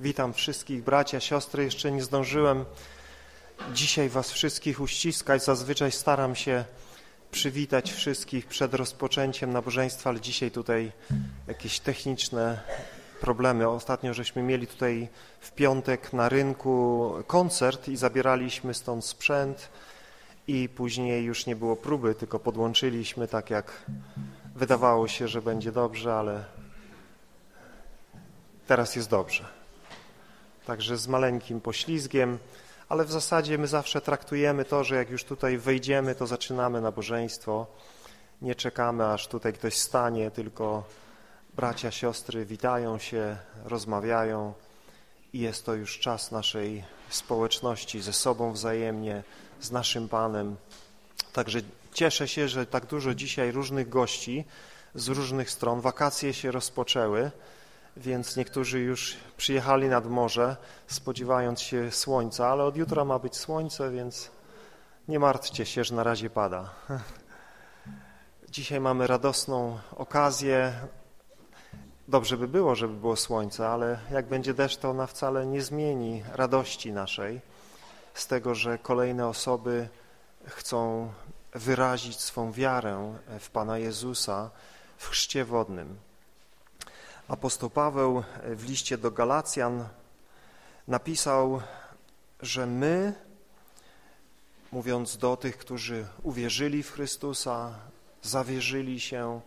Witam wszystkich bracia, siostry. Jeszcze nie zdążyłem dzisiaj was wszystkich uściskać. Zazwyczaj staram się przywitać wszystkich przed rozpoczęciem nabożeństwa, ale dzisiaj tutaj jakieś techniczne problemy. Ostatnio żeśmy mieli tutaj w piątek na rynku koncert i zabieraliśmy stąd sprzęt i później już nie było próby, tylko podłączyliśmy tak jak wydawało się, że będzie dobrze, ale teraz jest dobrze. Także z maleńkim poślizgiem, ale w zasadzie my zawsze traktujemy to, że jak już tutaj wejdziemy, to zaczynamy nabożeństwo. Nie czekamy, aż tutaj ktoś stanie, tylko bracia, siostry witają się, rozmawiają i jest to już czas naszej społeczności ze sobą wzajemnie, z naszym Panem. Także cieszę się, że tak dużo dzisiaj różnych gości z różnych stron. Wakacje się rozpoczęły więc niektórzy już przyjechali nad morze, spodziewając się słońca, ale od jutra ma być słońce, więc nie martwcie się, że na razie pada. Dzisiaj mamy radosną okazję. Dobrze by było, żeby było słońce, ale jak będzie deszcz, to ona wcale nie zmieni radości naszej z tego, że kolejne osoby chcą wyrazić swą wiarę w Pana Jezusa w chrzcie wodnym. Apostoł Paweł w liście do Galacjan napisał, że my, mówiąc do tych, którzy uwierzyli w Chrystusa, zawierzyli się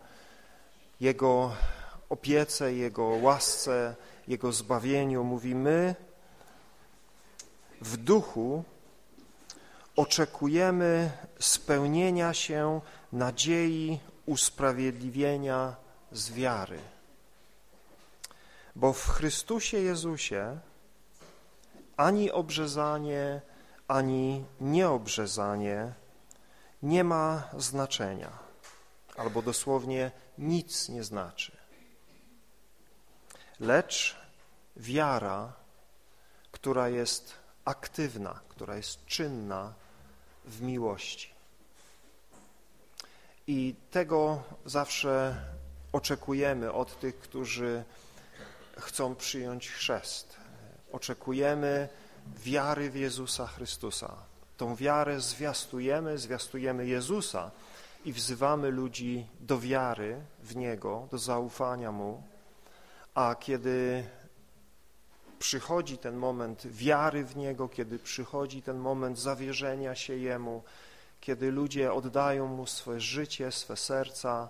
Jego opiece, Jego łasce, Jego zbawieniu, mówi my w duchu oczekujemy spełnienia się nadziei usprawiedliwienia z wiary. Bo w Chrystusie Jezusie ani obrzezanie, ani nieobrzezanie nie ma znaczenia, albo dosłownie nic nie znaczy. Lecz wiara, która jest aktywna, która jest czynna w miłości. I tego zawsze oczekujemy od tych, którzy chcą przyjąć chrzest. Oczekujemy wiary w Jezusa Chrystusa. Tą wiarę zwiastujemy, zwiastujemy Jezusa i wzywamy ludzi do wiary w Niego, do zaufania Mu, a kiedy przychodzi ten moment wiary w Niego, kiedy przychodzi ten moment zawierzenia się Jemu, kiedy ludzie oddają Mu swoje życie, swe serca,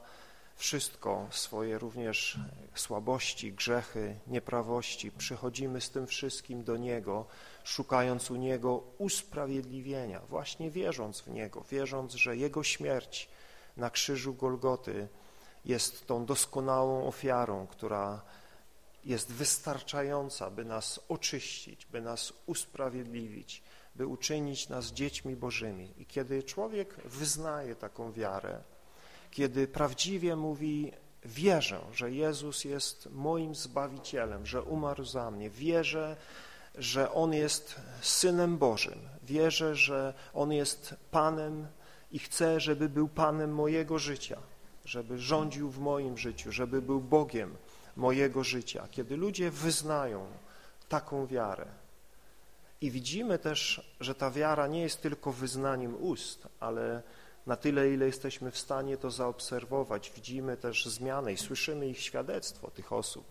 wszystko, swoje również słabości, grzechy, nieprawości. Przychodzimy z tym wszystkim do Niego, szukając u Niego usprawiedliwienia, właśnie wierząc w Niego, wierząc, że Jego śmierć na krzyżu Golgoty jest tą doskonałą ofiarą, która jest wystarczająca, by nas oczyścić, by nas usprawiedliwić, by uczynić nas dziećmi Bożymi. I kiedy człowiek wyznaje taką wiarę, kiedy prawdziwie mówi, wierzę, że Jezus jest moim Zbawicielem, że umarł za mnie, wierzę, że On jest Synem Bożym, wierzę, że On jest Panem i chcę, żeby był Panem mojego życia, żeby rządził w moim życiu, żeby był Bogiem mojego życia. Kiedy ludzie wyznają taką wiarę i widzimy też, że ta wiara nie jest tylko wyznaniem ust, ale na tyle, ile jesteśmy w stanie to zaobserwować. Widzimy też zmianę i słyszymy ich świadectwo, tych osób,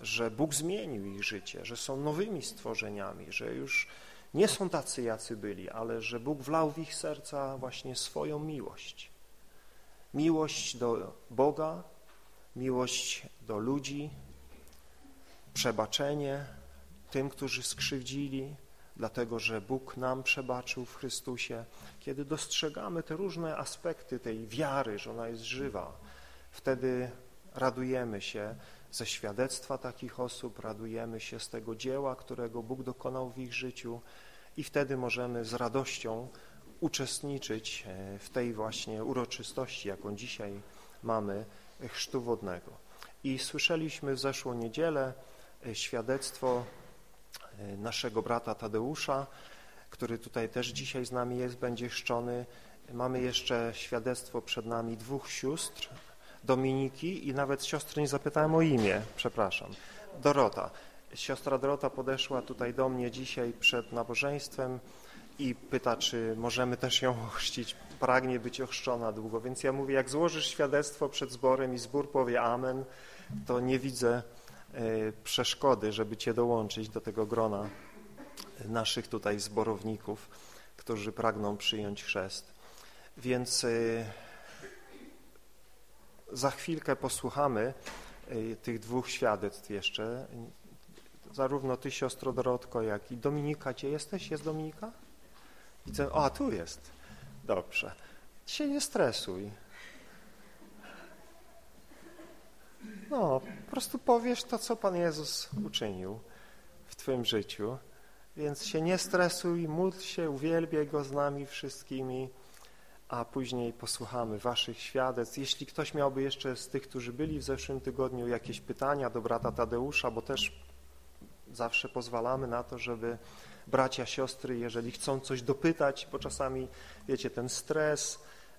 że Bóg zmienił ich życie, że są nowymi stworzeniami, że już nie są tacy, jacy byli, ale że Bóg wlał w ich serca właśnie swoją miłość. Miłość do Boga, miłość do ludzi, przebaczenie tym, którzy skrzywdzili, dlatego że Bóg nam przebaczył w Chrystusie, kiedy dostrzegamy te różne aspekty tej wiary, że ona jest żywa, wtedy radujemy się ze świadectwa takich osób, radujemy się z tego dzieła, którego Bóg dokonał w ich życiu i wtedy możemy z radością uczestniczyć e, w tej właśnie uroczystości, jaką dzisiaj mamy chrztu wodnego. I słyszeliśmy w zeszłą niedzielę e, świadectwo e, naszego brata Tadeusza, który tutaj też dzisiaj z nami jest, będzie chrzczony. Mamy jeszcze świadectwo przed nami dwóch sióstr, Dominiki i nawet siostry nie zapytałem o imię, przepraszam, Dorota. Siostra Dorota podeszła tutaj do mnie dzisiaj przed nabożeństwem i pyta, czy możemy też ją ochrzcić. Pragnie być ochrzczona długo, więc ja mówię, jak złożysz świadectwo przed zborem i zbór powie amen, to nie widzę e, przeszkody, żeby cię dołączyć do tego grona naszych tutaj zborowników, którzy pragną przyjąć chrzest. Więc e, za chwilkę posłuchamy e, tych dwóch świadectw jeszcze. Zarówno ty, siostro Dorotko, jak i Dominika. Gdzie jesteś? Jest Dominika? Widzę, a tu jest. Dobrze. Się nie stresuj. No, po prostu powiesz to, co Pan Jezus uczynił w Twoim życiu. Więc się nie stresuj, módl się, uwielbiaj Go z nami wszystkimi, a później posłuchamy Waszych świadectw. Jeśli ktoś miałby jeszcze z tych, którzy byli w zeszłym tygodniu jakieś pytania do brata Tadeusza, bo też zawsze pozwalamy na to, żeby bracia, siostry, jeżeli chcą coś dopytać, bo czasami, wiecie, ten stres,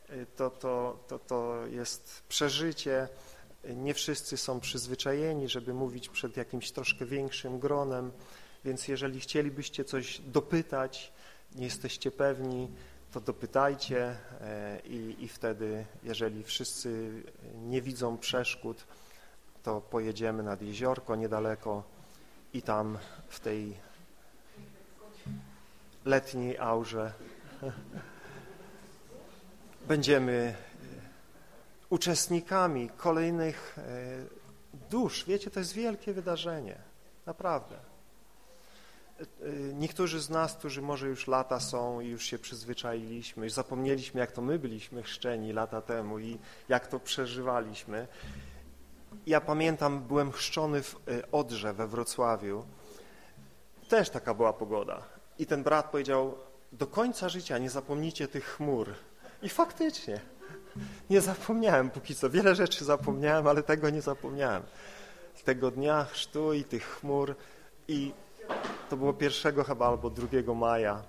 y, to, to, to, to jest przeżycie, nie wszyscy są przyzwyczajeni, żeby mówić przed jakimś troszkę większym gronem, więc jeżeli chcielibyście coś dopytać, nie jesteście pewni, to dopytajcie e, i, i wtedy, jeżeli wszyscy nie widzą przeszkód, to pojedziemy nad jeziorko niedaleko i tam w tej letniej aurze będziemy uczestnikami kolejnych e, dusz. Wiecie, to jest wielkie wydarzenie, naprawdę. E, niektórzy z nas, którzy może już lata są i już się przyzwyczailiśmy, już zapomnieliśmy, jak to my byliśmy chrzczeni lata temu i jak to przeżywaliśmy. Ja pamiętam, byłem chrzczony w Odrze we Wrocławiu. Też taka była pogoda. I ten brat powiedział, do końca życia nie zapomnijcie tych chmur. I faktycznie, nie zapomniałem póki co. Wiele rzeczy zapomniałem, ale tego nie zapomniałem. Tego dnia chrztu i tych chmur. I to było pierwszego chyba albo drugiego maja.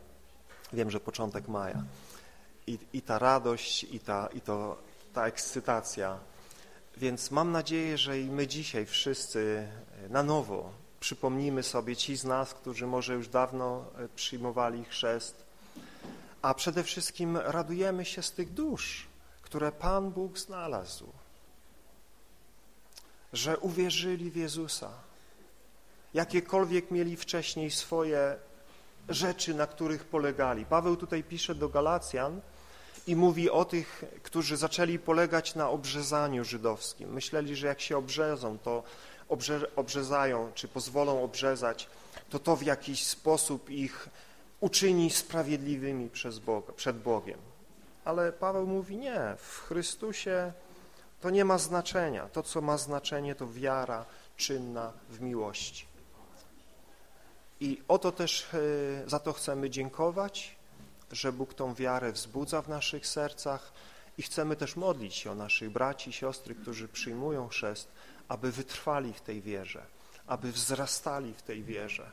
Wiem, że początek maja. I, i ta radość, i, ta, i to, ta ekscytacja. Więc mam nadzieję, że i my dzisiaj wszyscy na nowo przypomnijmy sobie ci z nas, którzy może już dawno e, przyjmowali chrzest, a przede wszystkim radujemy się z tych dusz, które Pan Bóg znalazł, że uwierzyli w Jezusa, jakiekolwiek mieli wcześniej swoje rzeczy, na których polegali. Paweł tutaj pisze do Galacjan i mówi o tych, którzy zaczęli polegać na obrzezaniu żydowskim. Myśleli, że jak się obrzezą, to obrze, obrzezają, czy pozwolą obrzezać, to to w jakiś sposób ich uczyni sprawiedliwymi przez Boga, przed Bogiem. Ale Paweł mówi nie, w Chrystusie to nie ma znaczenia. To, co ma znaczenie, to wiara czynna w miłości. I o to też e, za to chcemy dziękować, że Bóg tą wiarę wzbudza w naszych sercach i chcemy też modlić się o naszych braci i siostry, którzy przyjmują chrzest, aby wytrwali w tej wierze, aby wzrastali w tej wierze,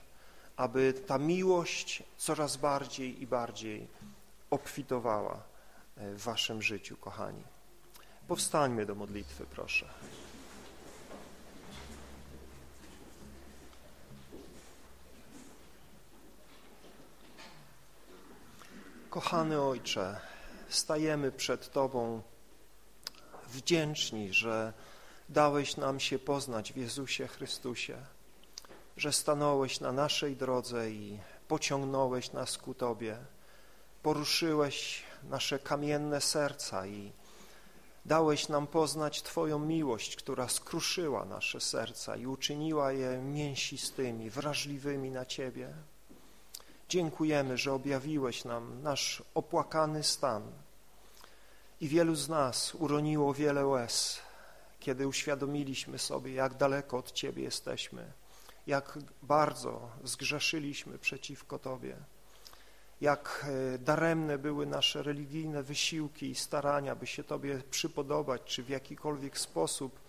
aby ta miłość coraz bardziej i bardziej obfitowała e, w waszym życiu, kochani. Powstańmy do modlitwy, proszę. Kochany Ojcze, stajemy przed Tobą wdzięczni, że dałeś nam się poznać w Jezusie Chrystusie, że stanąłeś na naszej drodze i pociągnąłeś nas ku Tobie, poruszyłeś nasze kamienne serca i dałeś nam poznać Twoją miłość, która skruszyła nasze serca i uczyniła je mięsistymi, wrażliwymi na Ciebie. Dziękujemy, że objawiłeś nam nasz opłakany stan i wielu z nas uroniło wiele łez, kiedy uświadomiliśmy sobie, jak daleko od Ciebie jesteśmy, jak bardzo zgrzeszyliśmy przeciwko Tobie, jak e, daremne były nasze religijne wysiłki i starania, by się Tobie przypodobać, czy w jakikolwiek sposób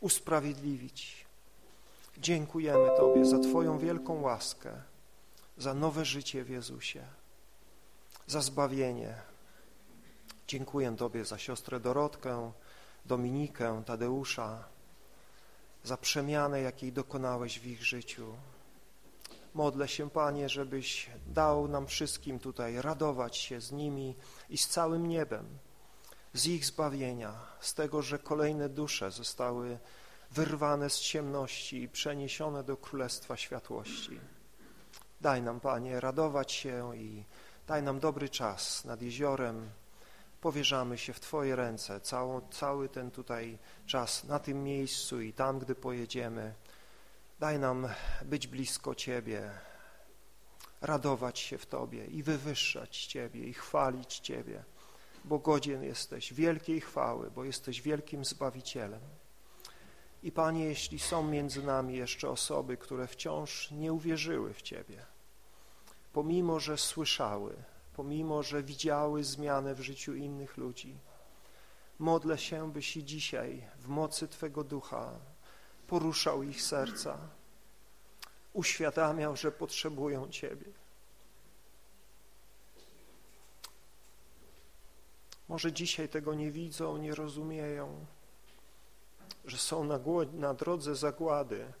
usprawiedliwić. Dziękujemy Tobie za Twoją wielką łaskę, za nowe życie w Jezusie, za zbawienie. Dziękuję Tobie za siostrę Dorotkę, Dominikę, Tadeusza, za przemianę, jakiej dokonałeś w ich życiu. Modlę się, Panie, żebyś dał nam wszystkim tutaj radować się z nimi i z całym niebem, z ich zbawienia, z tego, że kolejne dusze zostały wyrwane z ciemności i przeniesione do Królestwa Światłości. Daj nam, Panie, radować się i daj nam dobry czas nad jeziorem. Powierzamy się w Twoje ręce cały ten tutaj czas na tym miejscu i tam, gdy pojedziemy. Daj nam być blisko Ciebie, radować się w Tobie i wywyższać Ciebie i chwalić Ciebie, bo godzien jesteś wielkiej chwały, bo jesteś wielkim Zbawicielem. I Panie, jeśli są między nami jeszcze osoby, które wciąż nie uwierzyły w Ciebie, pomimo, że słyszały, pomimo, że widziały zmianę w życiu innych ludzi, modlę się, byś i dzisiaj w mocy Twego Ducha poruszał ich serca, uświadamiał, że potrzebują Ciebie. Może dzisiaj tego nie widzą, nie rozumieją, że są na, na drodze zagłady.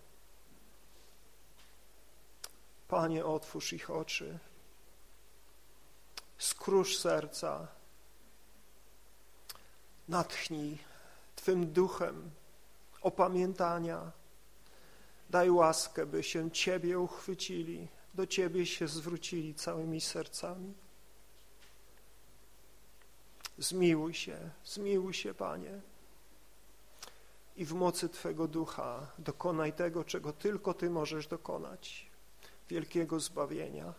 Panie, otwórz ich oczy, skrusz serca, natchnij Twym duchem opamiętania. Daj łaskę, by się Ciebie uchwycili, do Ciebie się zwrócili całymi sercami. Zmiłuj się, zmiłuj się, Panie i w mocy Twego Ducha dokonaj tego, czego tylko Ty możesz dokonać, wielkiego zbawienia.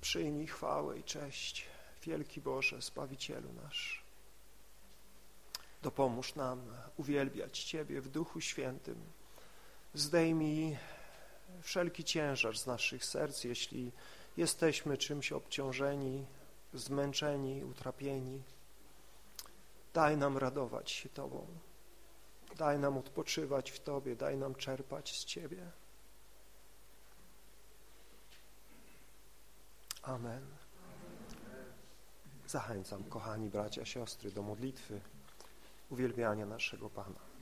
Przyjmij chwałę i cześć, wielki Boże, Zbawicielu nasz. Dopomóż nam uwielbiać Ciebie w Duchu Świętym. Zdejmij wszelki ciężar z naszych serc, jeśli jesteśmy czymś obciążeni, zmęczeni, utrapieni. Daj nam radować się Tobą. Daj nam odpoczywać w Tobie, daj nam czerpać z Ciebie. Amen. Zachęcam, kochani bracia, siostry, do modlitwy, uwielbiania naszego Pana.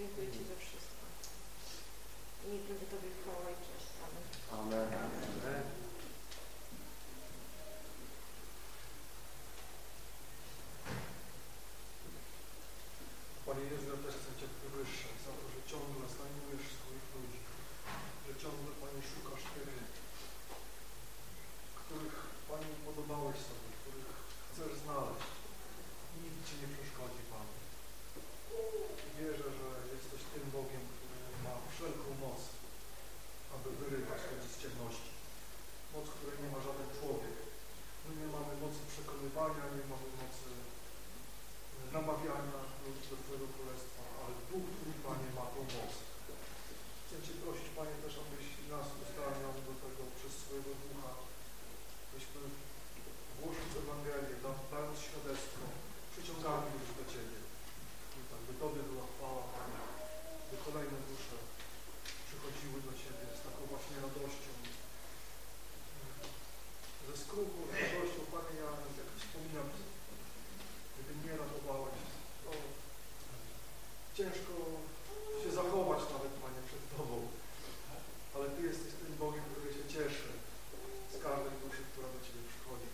Dziękuję Ci za wszystko. I niech będzie Tobie chwała i cześć. Amen. Amen. Panie Jezu, ja też chcę Cię wywyższać za to, że ciągle znajdujesz swoich ludzi, że ciągle Pani szukasz tych, których Pani podobałeś sobie. przekonywania, nie ma mocy namawiania ludzi do Twojego Królestwa, ale Duch Twój, Panie, ma tą moc. Chcę Cię prosić, Panie, też, abyś nas uzdalniał do tego przez swojego Ducha, byśmy głosząc Ewangelię, dając świadectwo, przyciągali ludzi do Ciebie. I tak, by Tobie była chwała, Panie, by kolejne dusze przychodziły do Ciebie z taką właśnie radością, ze skruchu, z radością kamienia, jak wspominam, gdybym nie ratowałeś, to ciężko się zachować nawet, Panie, przed Tobą. Ale Ty jesteś tym Bogiem, który się cieszy z każdej duszy, która do Ciebie przychodzi.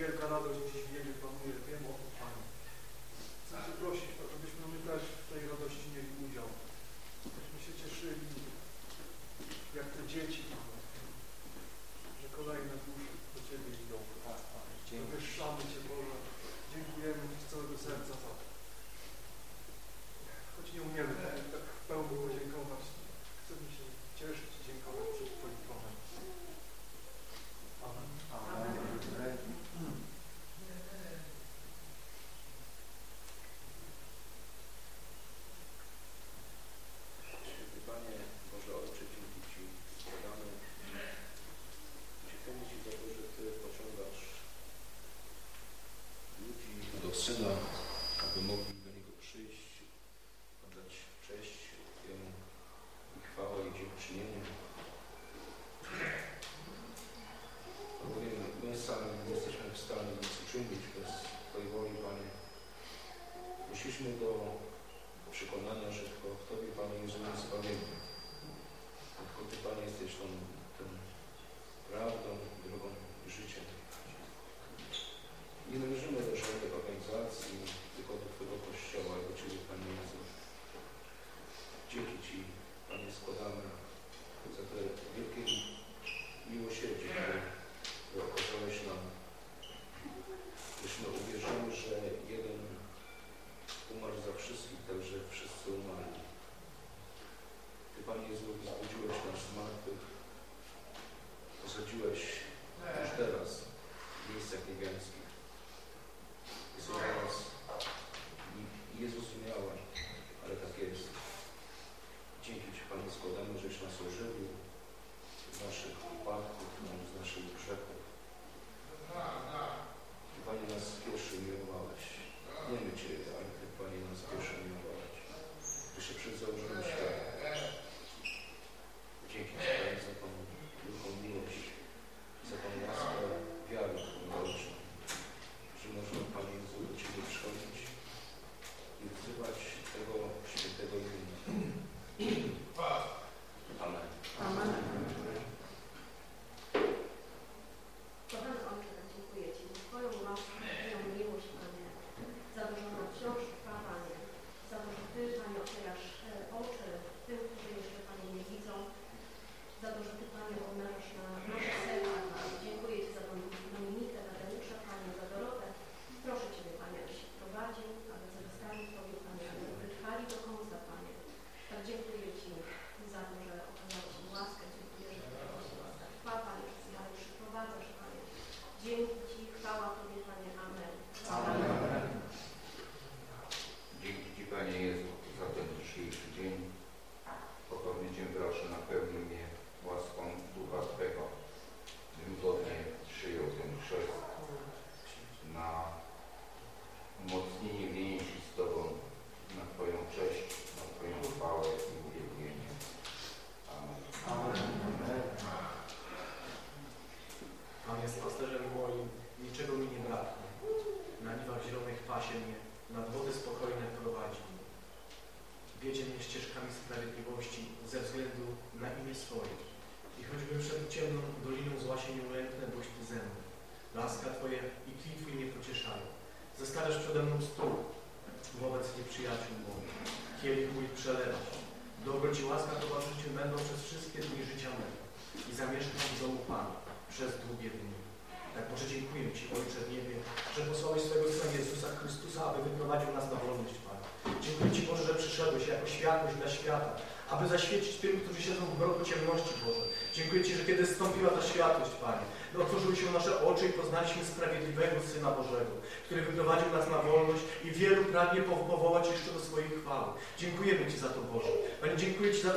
Wielka radość dziś w niebie panuje. Wiem o tym, Panie. Chcę Cię prosić, abyśmy my też w tej radości mieli udział. Abyśmy się cieszyli, jak te dzieci, Ciebie idą. Tak, Wywyższamy Cię Boże. Dziękujemy Ci z całego serca za to. Choć nie umiemy tak pełno podziękować.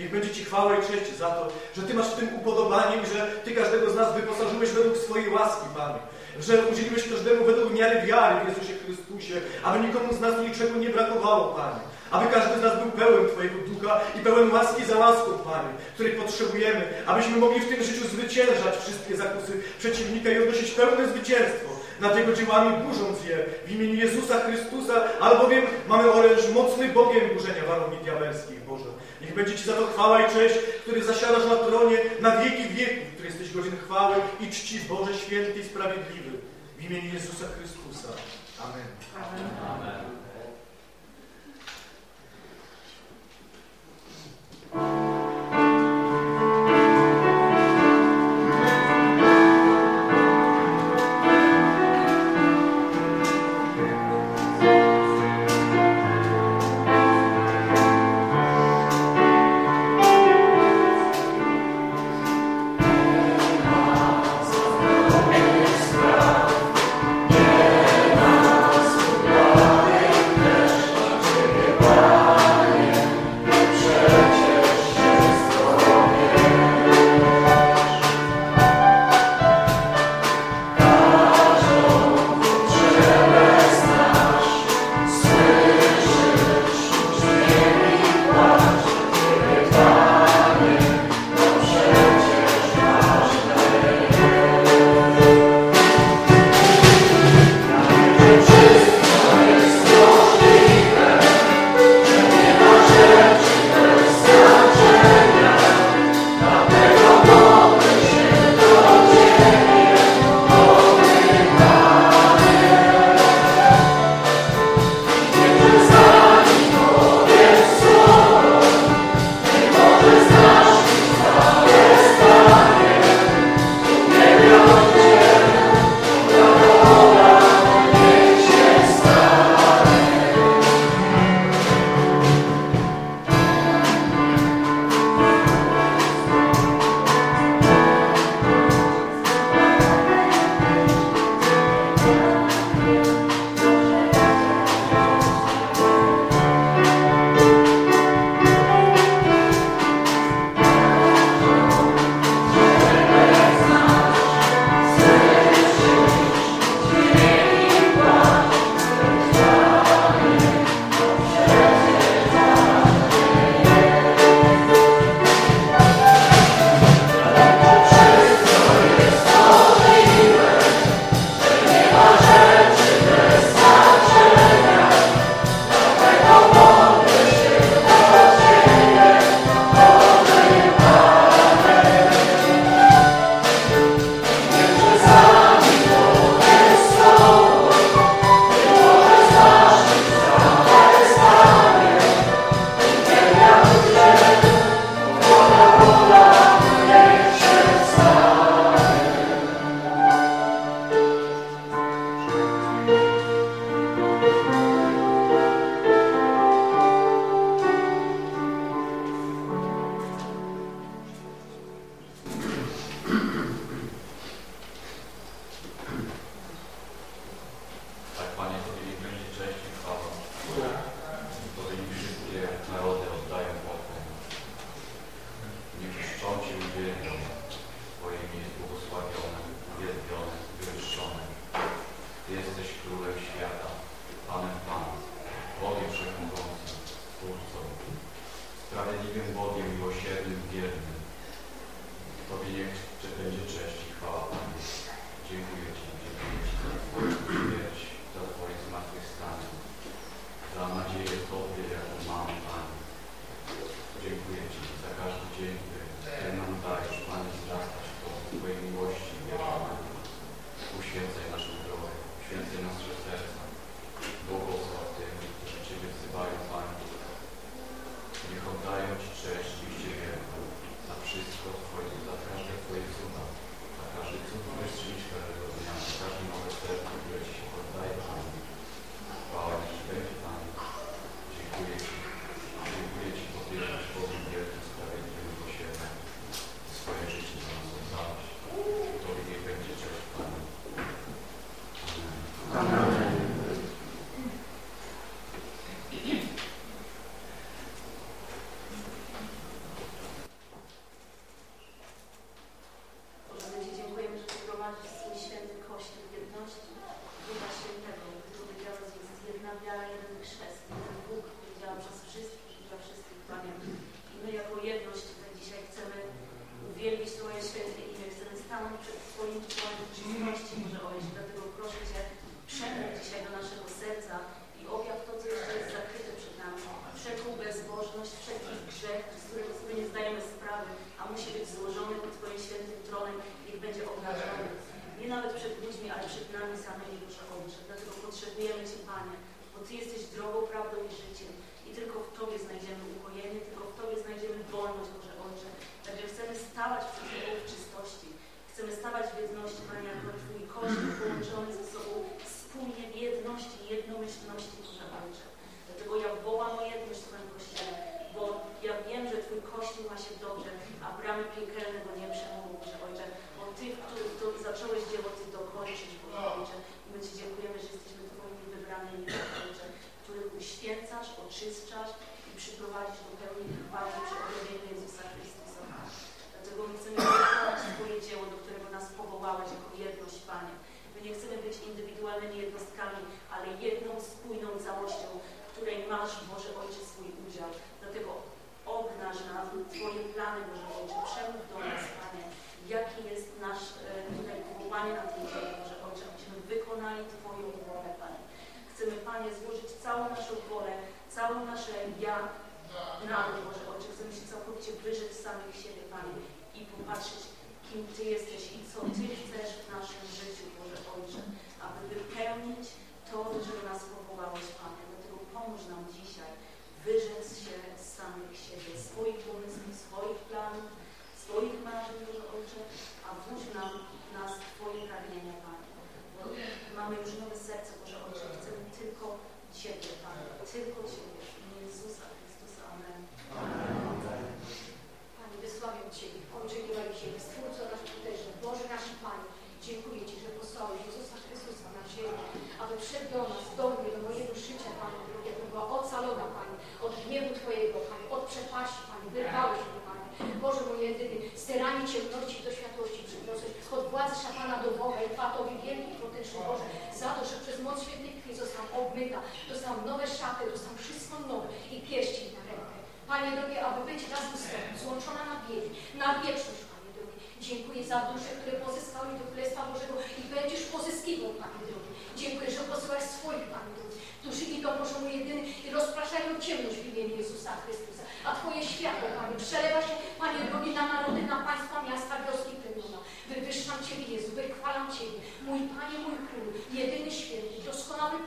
Niech będzie Ci chwała i cześć za to, że Ty masz w tym upodobanie i że Ty każdego z nas wyposażyłeś według swojej łaski, Panie. Że udzieliłeś każdemu według miary wiary w Jezusie Chrystusie, aby nikomu z nas niczego nie brakowało, Panie. Aby każdy z nas był pełen Twojego Ducha i pełen łaski za łaską, Panie, której potrzebujemy, abyśmy mogli w tym życiu zwyciężać wszystkie zakusy przeciwnika i odnosić pełne zwycięstwo nad Jego dziełami, burząc je w imieniu Jezusa Chrystusa, albowiem mamy oręż mocny Bogiem burzenia warowni diabelskich, Boże. Niech będzie Ci za to chwała i cześć, który zasiadasz na tronie na wieki wieków, który jesteś godzin chwały i czci Boże święty i sprawiedliwy. W imieniu Jezusa Chrystusa. Amen. Amen. Amen.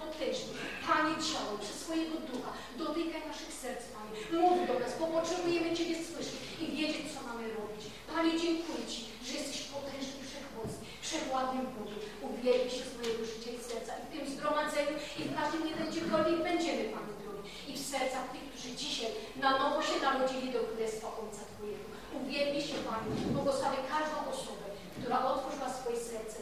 potężny, Panie ciało, przez swojego ducha, dotykaj naszych serc, Panie. Mów do nas, bo potrzebujemy Ciebie słyszeć i wiedzieć, co mamy robić. Panie, dziękuję Ci, że jesteś potężny, wszechmocny, wszechładnym Bogiem. Uwielbi się swojego życia i serca i w tym zgromadzeniu i w każdym jeden gdziekolwiek będziemy, Panie drogi, i w sercach tych, którzy dzisiaj na nowo się narodzili do Królestwa Ojca Twojego. Uwielbi się, Panie, błogosławię każdą osobę, która otworzyła swoje serce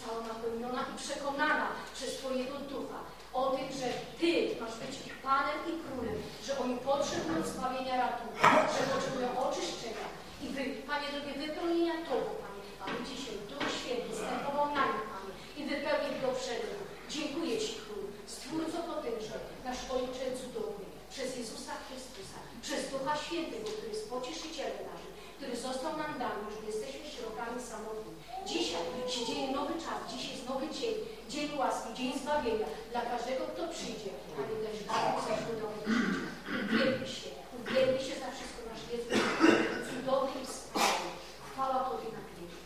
została napełniona i przekonana przez Twojego Ducha o tym, że Ty masz być ich Panem i Królem, że oni potrzebują zbawienia ratunku, że potrzebują oczyszczenia i Wy, Panie drogie, wypełnienia Tobą, Panie, aby dzisiaj Duch Święty stępował na nich, Panie, i wypełnił dobrze Dziękuję Ci, Król, Stwórco potężny, nasz Ojcze cudowny, przez Jezusa Chrystusa, przez Ducha Świętego, który jest pocieszycielem naszym, który został nam dany, że jesteśmy środkami samotnymi. Dzisiaj się dzieje nowy czas, dziś jest nowy dzień, dzień łaski, dzień zbawienia dla każdego, kto przyjdzie, ale też dla nas, do życia. Uwielbi się, uwielbi się za wszystko nasz Jezus, cudowny i wspaniały. Chwała Tobie na pięknie.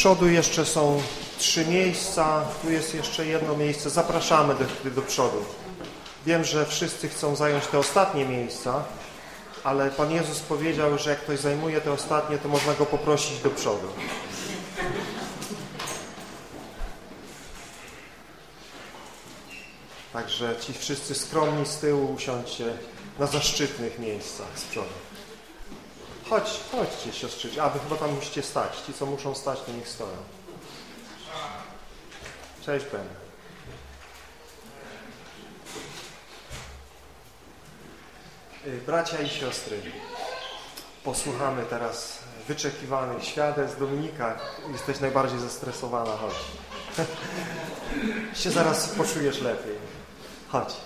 Przodu jeszcze są trzy miejsca, tu jest jeszcze jedno miejsce. Zapraszamy do, do przodu. Wiem, że wszyscy chcą zająć te ostatnie miejsca, ale Pan Jezus powiedział, że jak ktoś zajmuje te ostatnie, to można go poprosić do przodu. Także ci wszyscy skromni z tyłu usiądźcie na zaszczytnych miejscach z przodu. Chodź, chodźcie siostrzycie. A wy chyba tam musicie stać. Ci, co muszą stać, to niech stoją. Cześć Ben. Y, bracia i siostry, posłuchamy teraz wyczekiwanych świadectw. Dominika, jesteś najbardziej zestresowana, chodź. się zaraz poczujesz lepiej. Chodź.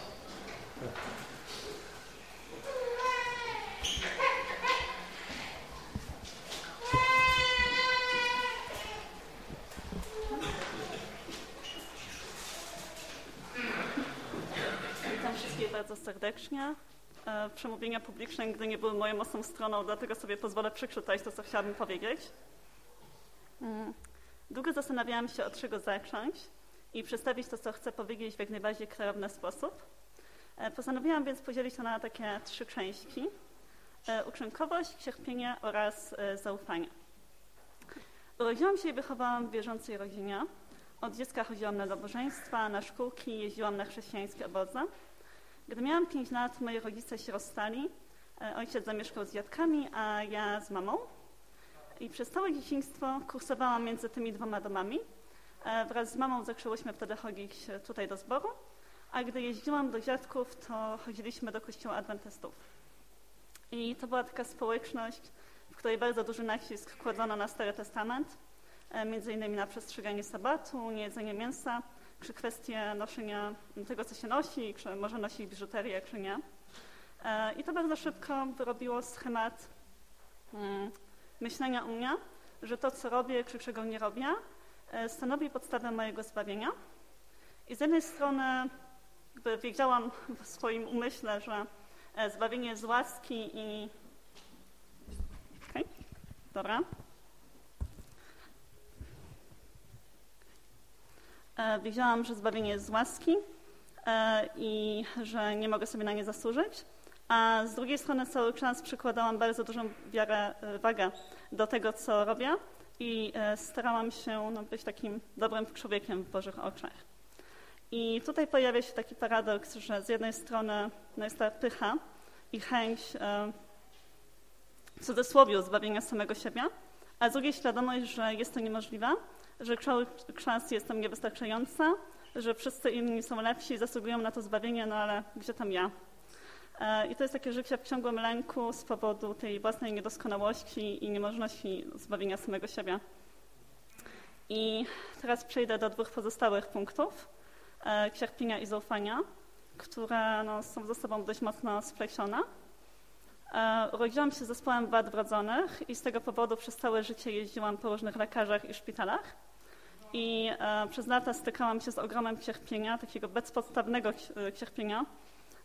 Witam wszystkich bardzo serdecznie. E, Przemówienia publiczne nigdy nie były moją mocną stroną, dlatego sobie pozwolę przeczytać to, co chciałabym powiedzieć. Mm. Długo zastanawiałam się, od czego zacząć i przedstawić to, co chcę powiedzieć w jak najbardziej klarowny sposób. E, Postanowiłam więc podzielić to na takie trzy części. E, Uczynkowość, cierpienie oraz zaufanie. Urodziłam się i wychowałam w wierzącej rodzinie. Od dziecka chodziłam na nabożeństwa, na szkółki, jeździłam na chrześcijańskie obozy. Gdy miałam 5 lat, moi rodzice się rozstali. E, Ojciec zamieszkał z dziadkami, a ja z mamą. I przez całe dzieciństwo kursowałam między tymi dwoma domami. E, Wraz z mamą zaczęłyśmy wtedy chodzić tutaj do zboru, a gdy jeździłam do dziadków, to chodziliśmy do kościoła adwentystów. I to była taka społeczność, w której bardzo duży nacisk kładzono na Stary Testament, e, między innymi na przestrzeganie sabatu, niejedzenie mięsa, kwestie noszenia tego, co się nosi, czy może nosić biżuterię, czy nie. E, I to bardzo szybko wyrobiło schemat mm, myślenia u mnie, że to, co robię, czy czego nie robię, e, stanowi podstawę mojego zbawienia. I z jednej strony wiedziałam w swoim umyśle, że e, zbawienie z łaski i... Okej, dobra. Wiedziałam, że zbawienie jest z łaski e, i że nie mogę sobie na nie zasłużyć, a z drugiej strony cały czas przykładałam bardzo dużą wiarę, e, wagę do tego, co robię i e, starałam się no, być takim dobrym człowiekiem w Bożych oczach. I tutaj pojawia się taki paradoks, że z jednej strony no, jest ta pycha i chęć e, w cudzysłowie zbawienia samego siebie, a z drugiej świadomość, że jest to niemożliwe, że cały czas jestem niewystarczająca, że wszyscy inni są lepsi i zasługują na to zbawienie, no ale gdzie tam ja? E, I to jest takie życie w ciągłym lęku z powodu tej własnej niedoskonałości i niemożności zbawienia samego siebie. I teraz przejdę do dwóch pozostałych punktów, e, cierpienia i zaufania, które no, są ze sobą dość mocno splecione. E, Urodziłam się z zespołem wad wrodzonych i z tego powodu przez całe życie jeździłam po różnych lekarzach i szpitalach. I e, przez lata stykałam się z ogromem cierpienia, takiego bezpodstawnego e, cierpienia,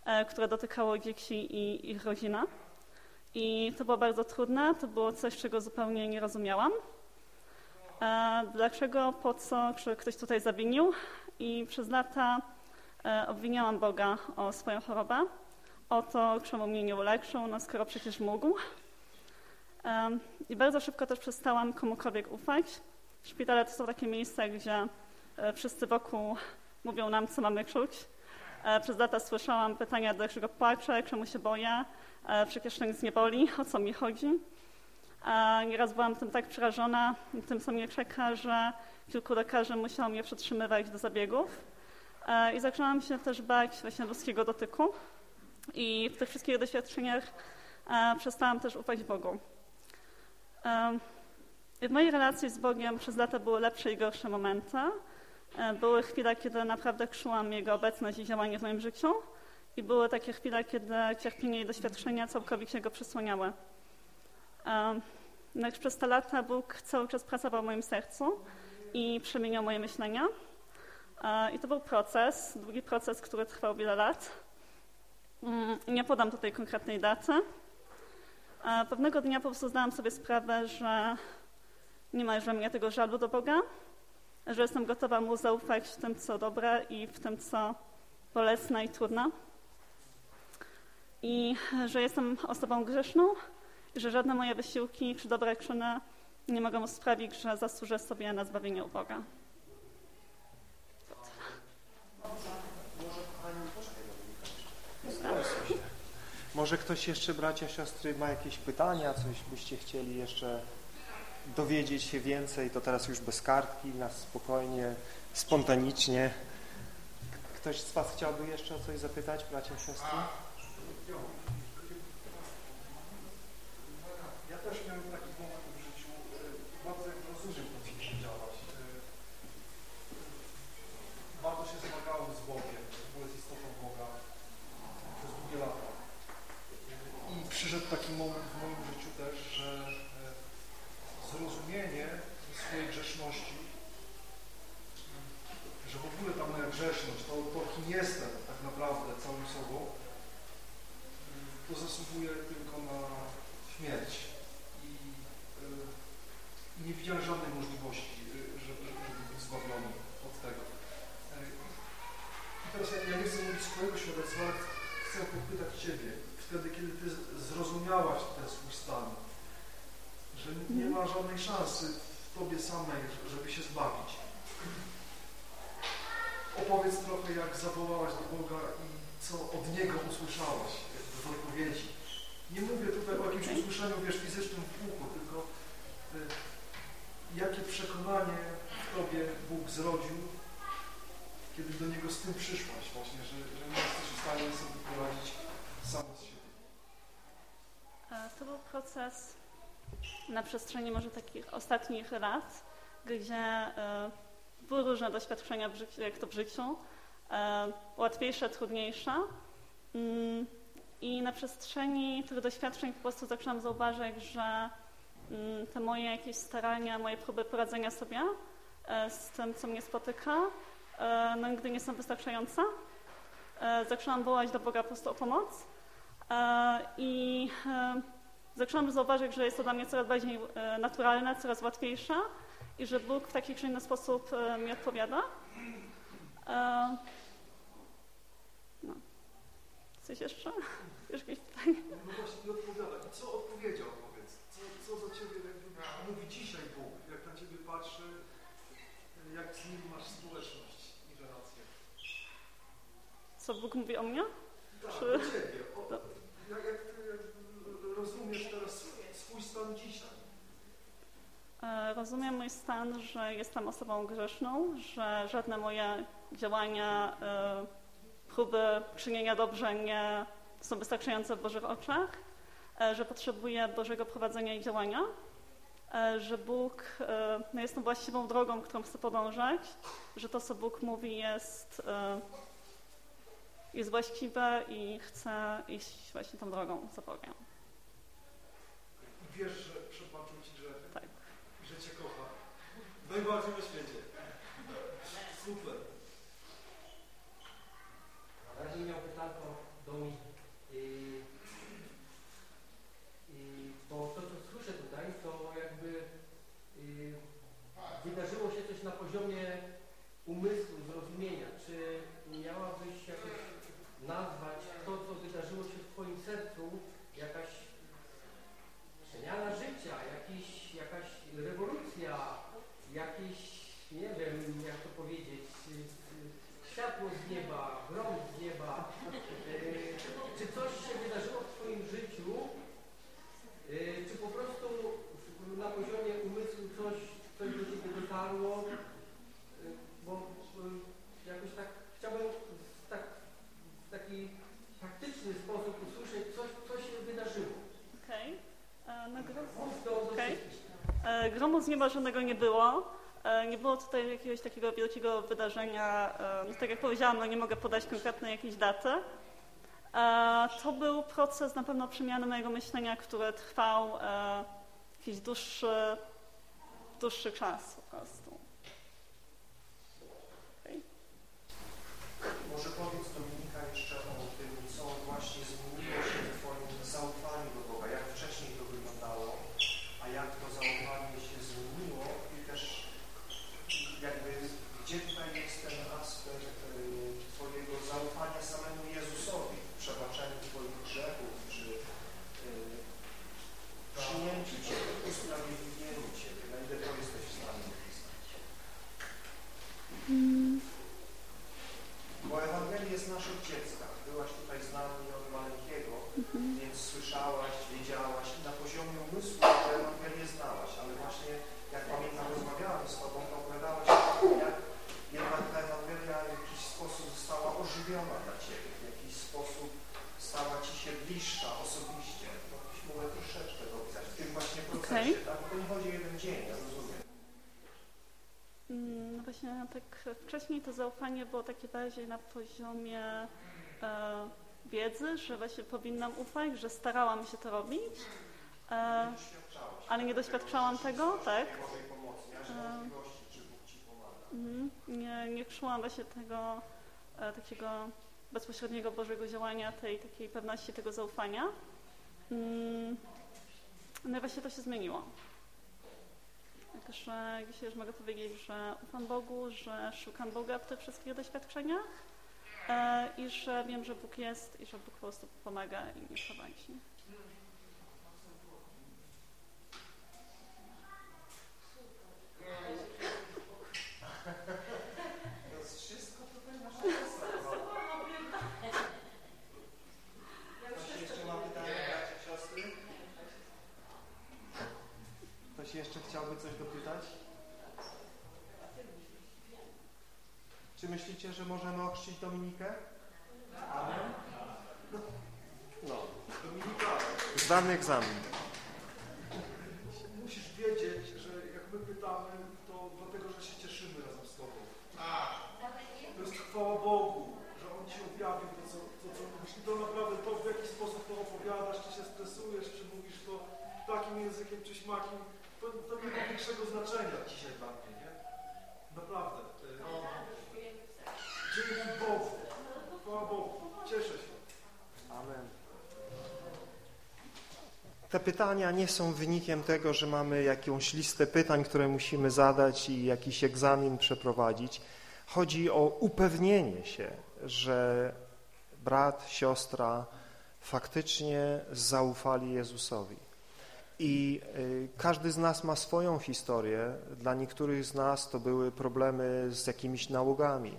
e, które dotykało dzieci i ich rodziny. I to było bardzo trudne, to było coś, czego zupełnie nie rozumiałam. Dlaczego, po co, czy ktoś tutaj zawinił? I przez lata obwiniałam Boga o swoją chorobę o to, czemu mnie nie uleczył, no skoro przecież mógł. I bardzo szybko też przestałam komukolwiek ufać. Szpitale to są takie miejsca, gdzie e, wszyscy wokół mówią nam, co mamy czuć. E, Przez lata słyszałam pytania, dlaczego płaczę, czemu się boję, e, przecież nic nie boli, o co mi chodzi. Nieraz byłam tym tak przerażona, tym, co mnie czeka, że kilku lekarzy musiało mnie przetrzymywać do zabiegów. I zaczęłam się też bać właśnie ludzkiego dotyku. I w tych wszystkich doświadczeniach przestałam też ufać Bogu. W mojej relacji z Bogiem przez lata były lepsze i gorsze momenty. E, Były chwile, kiedy naprawdę czułam Jego obecność i działanie w moim życiu i były takie chwile, kiedy cierpienie i doświadczenia całkowicie Go przysłaniały. E, No przez te lata Bóg cały czas pracował w moim sercu i przemieniał moje myślenia. E, I to był proces, długi proces, który trwał wiele lat. Mm, Nie podam tutaj konkretnej daty. Pewnego dnia po prostu zdałam sobie sprawę, że nie ma już we mnie tego żalu do Boga, że jestem gotowa Mu zaufać w tym, co dobre i w tym, co bolesne i trudne. I że jestem osobą grzeszną że żadne moje wysiłki czy dobre czyny nie mogą sprawić, że zasłużę sobie na zbawienie u Boga. Może ktoś jeszcze, bracia, siostry, ma jakieś pytania, coś byście chcieli jeszcze dowiedzieć się więcej, to teraz już bez kartki, na spokojnie, spontanicznie. Ktoś z Was chciałby jeszcze o coś zapytać, bracia, siostry? Ja też miałem taki moment w życiu, e, bardzo jak rozumiem to, co powiedziałaś. E, Bardzo się zmagałem z Bogiem, to było z istotą Boga przez długie lata. I przyszedł taki moment w moim życiu też, że e, zrozumienie swojej grzeszności, że w ogóle ta moja grzeszność, to, to kim jestem tak naprawdę całym sobą, to zasługuje tylko na śmierć i, i nie widziałem żadnej możliwości, y, żeby, żeby być zbawiony od tego. Y, I teraz ja, ja nie chcę mówić swojego świadectwa, ale chcę popytać Ciebie, wtedy kiedy Ty zrozumiałaś ten swój stan, że nie ma żadnej szansy w Tobie samej, żeby się zbawić. Opowiedz trochę, jak zawołałaś do Boga i co od Niego usłyszałaś w odpowiedzi. Nie mówię tutaj o jakimś usłyszeniu, wiesz, fizycznym w uchu, tylko y, jakie przekonanie w Tobie Bóg zrodził, kiedy do Niego z tym przyszłaś właśnie, że, że nie jesteś w stanie sobie poradzić sama z siebie. E, To był proces na przestrzeni może takich ostatnich lat, gdzie e, były różne doświadczenia życiu, jak to w życiu, e, łatwiejsze, trudniejsze. Mm, I na przestrzeni tych doświadczeń po prostu zaczęłam zauważyć, że mm, te moje jakieś starania, moje próby poradzenia sobie e, z tym, co mnie spotyka, e, no nigdy nie są wystarczające. Zaczęłam wołać do Boga po prostu o pomoc. I zaczęłam zauważyć, że jest to dla mnie coraz bardziej naturalne, coraz łatwiejsze i że Bóg w taki czy inny sposób e, mi odpowiada. E, No. Coś jeszcze? Już jakieś pytanie? No właśnie nie odpowiada. I co odpowiedział, powiedz? Co, co do Ciebie jakby mówi dzisiaj Bóg, jak na Ciebie patrzy, jak z Nim masz społeczność i relacje? Co Bóg mówi o mnie? Tak, Czy- o Ciebie. O, jak, jak Ty jak rozumiesz teraz swój stan dzisiaj? E, Rozumiem mój stan, że jestem osobą grzeszną, że żadne moje działania, e, próby czynienia dobrze nie są wystarczające w Bożych oczach, e, że potrzebuję Bożego prowadzenia i działania, że Bóg no jest tą właściwą drogą, którą chcę podążać, że to, co Bóg mówi, jest, jest właściwe i chcę iść właśnie tą drogą za Bogiem. I wiesz, że przebaczył Ci grzechy? Tak. I że Cię kocha? Najbardziej na świecie. Super. Na razie miał pytanko do mnie. Yy, yy, bo to, co słyszę tutaj, to jakby yy, wydarzyło się coś na poziomie umysłu, zrozumienia. Czy miałabyś jakoś nazwać to, co wydarzyło się w Twoim sercu, jakaś przemiana życia, jakiś, jakaś rewolucja, jakiś, nie wiem, jak to powiedzieć, y, y, światło z nieba, grom z nieba. Y, Czy coś się wydarzyło w Twoim życiu, y, czy po prostu na poziomie umysłu coś, coś do Ciebie dotarło, Y, bo y, jakoś tak chciałbym w, tak, w taki praktyczny sposób usłyszeć, coś, co się wydarzyło. Okej. E, No, gro- Mów do, do Okej. wszystkich. E, Gromu z nieba żadnego nie było. E, nie było tutaj jakiegoś takiego wielkiego wydarzenia. e, no Tak jak powiedziałam, no nie mogę podać konkretnej jakiejś daty. E, To był proces na pewno przemiany mojego myślenia, który trwał e, jakiś dłuższy, dłuższy czas po prostu. Okej. Może powiedz Dominika jeszcze o tym, co właśnie zmieniło się w Twoim zaufaniu do Boga, jak wcześniej to wyglądało, a jak to zaufanie się zmieniło i też jakby gdzie tutaj jest ten aspekt y, Twojego zaufania samemu Jezusowi w przebaczeniu Twoich grzechów, czy y, przyjęciu Ciebie, usprawiedliwieniu Ciebie, na ile to jesteś w stanie opisać? Bo Ewangelia znasz od dziecka. Byłaś tutaj z nami od maleńkiego, więc słyszałaś, wiedziałaś i na poziomie umysłu tę Ewangelię znałaś, ale właśnie jak pamiętam, rozmawiałem z Tobą, to opowiadałaś o tym, jak jednak ta Ewangelia w jakiś sposób została ożywiona dla Ciebie, w jakiś sposób stała Ci się bliższa osobiście. Moglibyś mogę troszeczkę to opisać w tym właśnie procesie, Okej. tak? Bo to nie chodzi o jeden dzień, ja rozumiem. Mm, No właśnie tak wcześniej to zaufanie było takie bardziej na poziomie e, wiedzy, że właśnie powinnam ufać, że starałam się to robić, e, ale nie doświadczałam tego, tak? E. Mhm. Nie, nie czułam właśnie tego e, takiego bezpośredniego Bożego działania, tej takiej pewności, tego zaufania. Mm, No i właśnie to się zmieniło. Także dzisiaj już mogę powiedzieć, że ufam Bogu, że szukam Boga w tych wszystkich doświadczeniach e, i że wiem, że Bóg jest i że Bóg po prostu pomaga i mnie prowadzi. To jest wszystko tutaj nasza postawa. Ktoś jeszcze ma pytania, bracia, siostry? Ktoś jeszcze chciałby coś dopytać? Czy myślicie, ochrzcić Dominikę? Amen. No. Dominika. Zdany egzamin. Musisz wiedzieć, że jak my pytamy, to dlatego, że się cieszymy razem z Tobą. To jest chwała Bogu, że On Ci objawił to, co, to, co mówisz. I to naprawdę to, w jaki sposób to opowiadasz, czy się stresujesz, czy mówisz to takim językiem, czy śmakim, to, to nie ma większego znaczenia dzisiaj dla mnie, nie? Naprawdę. Y, Dzięki Bogu. Chwała Bogu. Cieszę się. Amen. Te pytania nie są wynikiem tego, że mamy jakąś listę pytań, które musimy zadać i jakiś egzamin przeprowadzić. Chodzi o upewnienie się, że brat, siostra faktycznie zaufali Jezusowi. I y, każdy z nas ma swoją historię. Dla niektórych z nas to były problemy z jakimiś nałogami,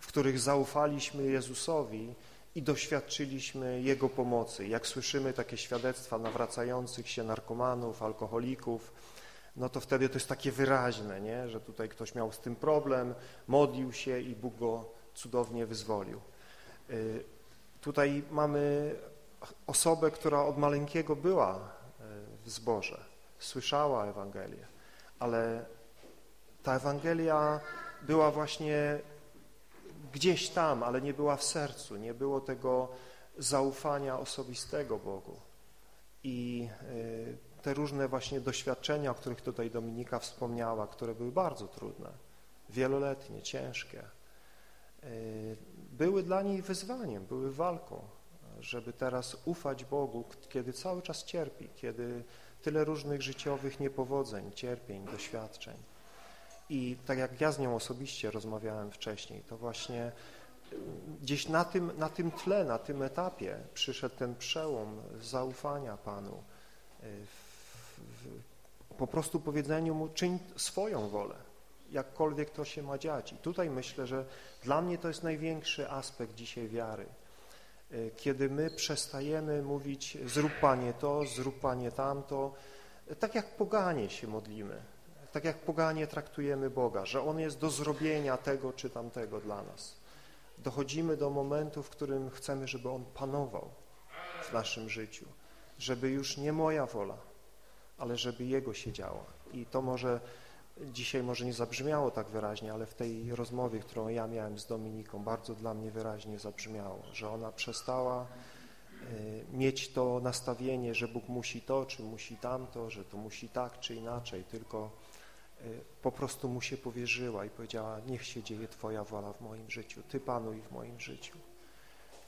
w których zaufaliśmy Jezusowi i doświadczyliśmy Jego pomocy. Jak słyszymy takie świadectwa nawracających się narkomanów, alkoholików, no to wtedy to jest takie wyraźne, nie? że tutaj ktoś miał z tym problem, modlił się i Bóg go cudownie wyzwolił. Y, Tutaj mamy osobę, która od maleńkiego była y, w zborze, słyszała Ewangelię, ale ta Ewangelia była właśnie gdzieś tam, ale nie była w sercu, nie było tego zaufania osobistego Bogu. I y, te różne właśnie doświadczenia, o których tutaj Dominika wspomniała, które były bardzo trudne, wieloletnie, ciężkie, y, były dla niej wyzwaniem, były walką, żeby teraz ufać Bogu, kiedy cały czas cierpi, kiedy tyle różnych życiowych niepowodzeń, cierpień, doświadczeń. I tak jak ja z nią osobiście rozmawiałem wcześniej, to właśnie gdzieś na tym, na tym tle, na tym etapie przyszedł ten przełom zaufania Panu, w, w, po prostu powiedzeniu Mu, czyń swoją wolę, jakkolwiek to się ma dziać. I tutaj myślę, że dla mnie to jest największy aspekt dzisiaj wiary, kiedy my przestajemy mówić zrób Panie to, zrób Panie tamto, tak jak poganie się modlimy, tak jak poganie traktujemy Boga, że On jest do zrobienia tego czy tamtego dla nas. Dochodzimy do momentu, w którym chcemy, żeby On panował w naszym życiu, żeby już nie moja wola, ale żeby Jego się działa. I to może dzisiaj może nie zabrzmiało tak wyraźnie, ale w tej rozmowie, którą ja miałem z Dominiką, bardzo dla mnie wyraźnie zabrzmiało, że ona przestała y, mieć to nastawienie, że Bóg musi to, czy musi tamto, że to musi tak, czy inaczej, tylko po prostu mu się powierzyła i powiedziała, niech się dzieje Twoja wola w moim życiu, Ty panuj w moim życiu.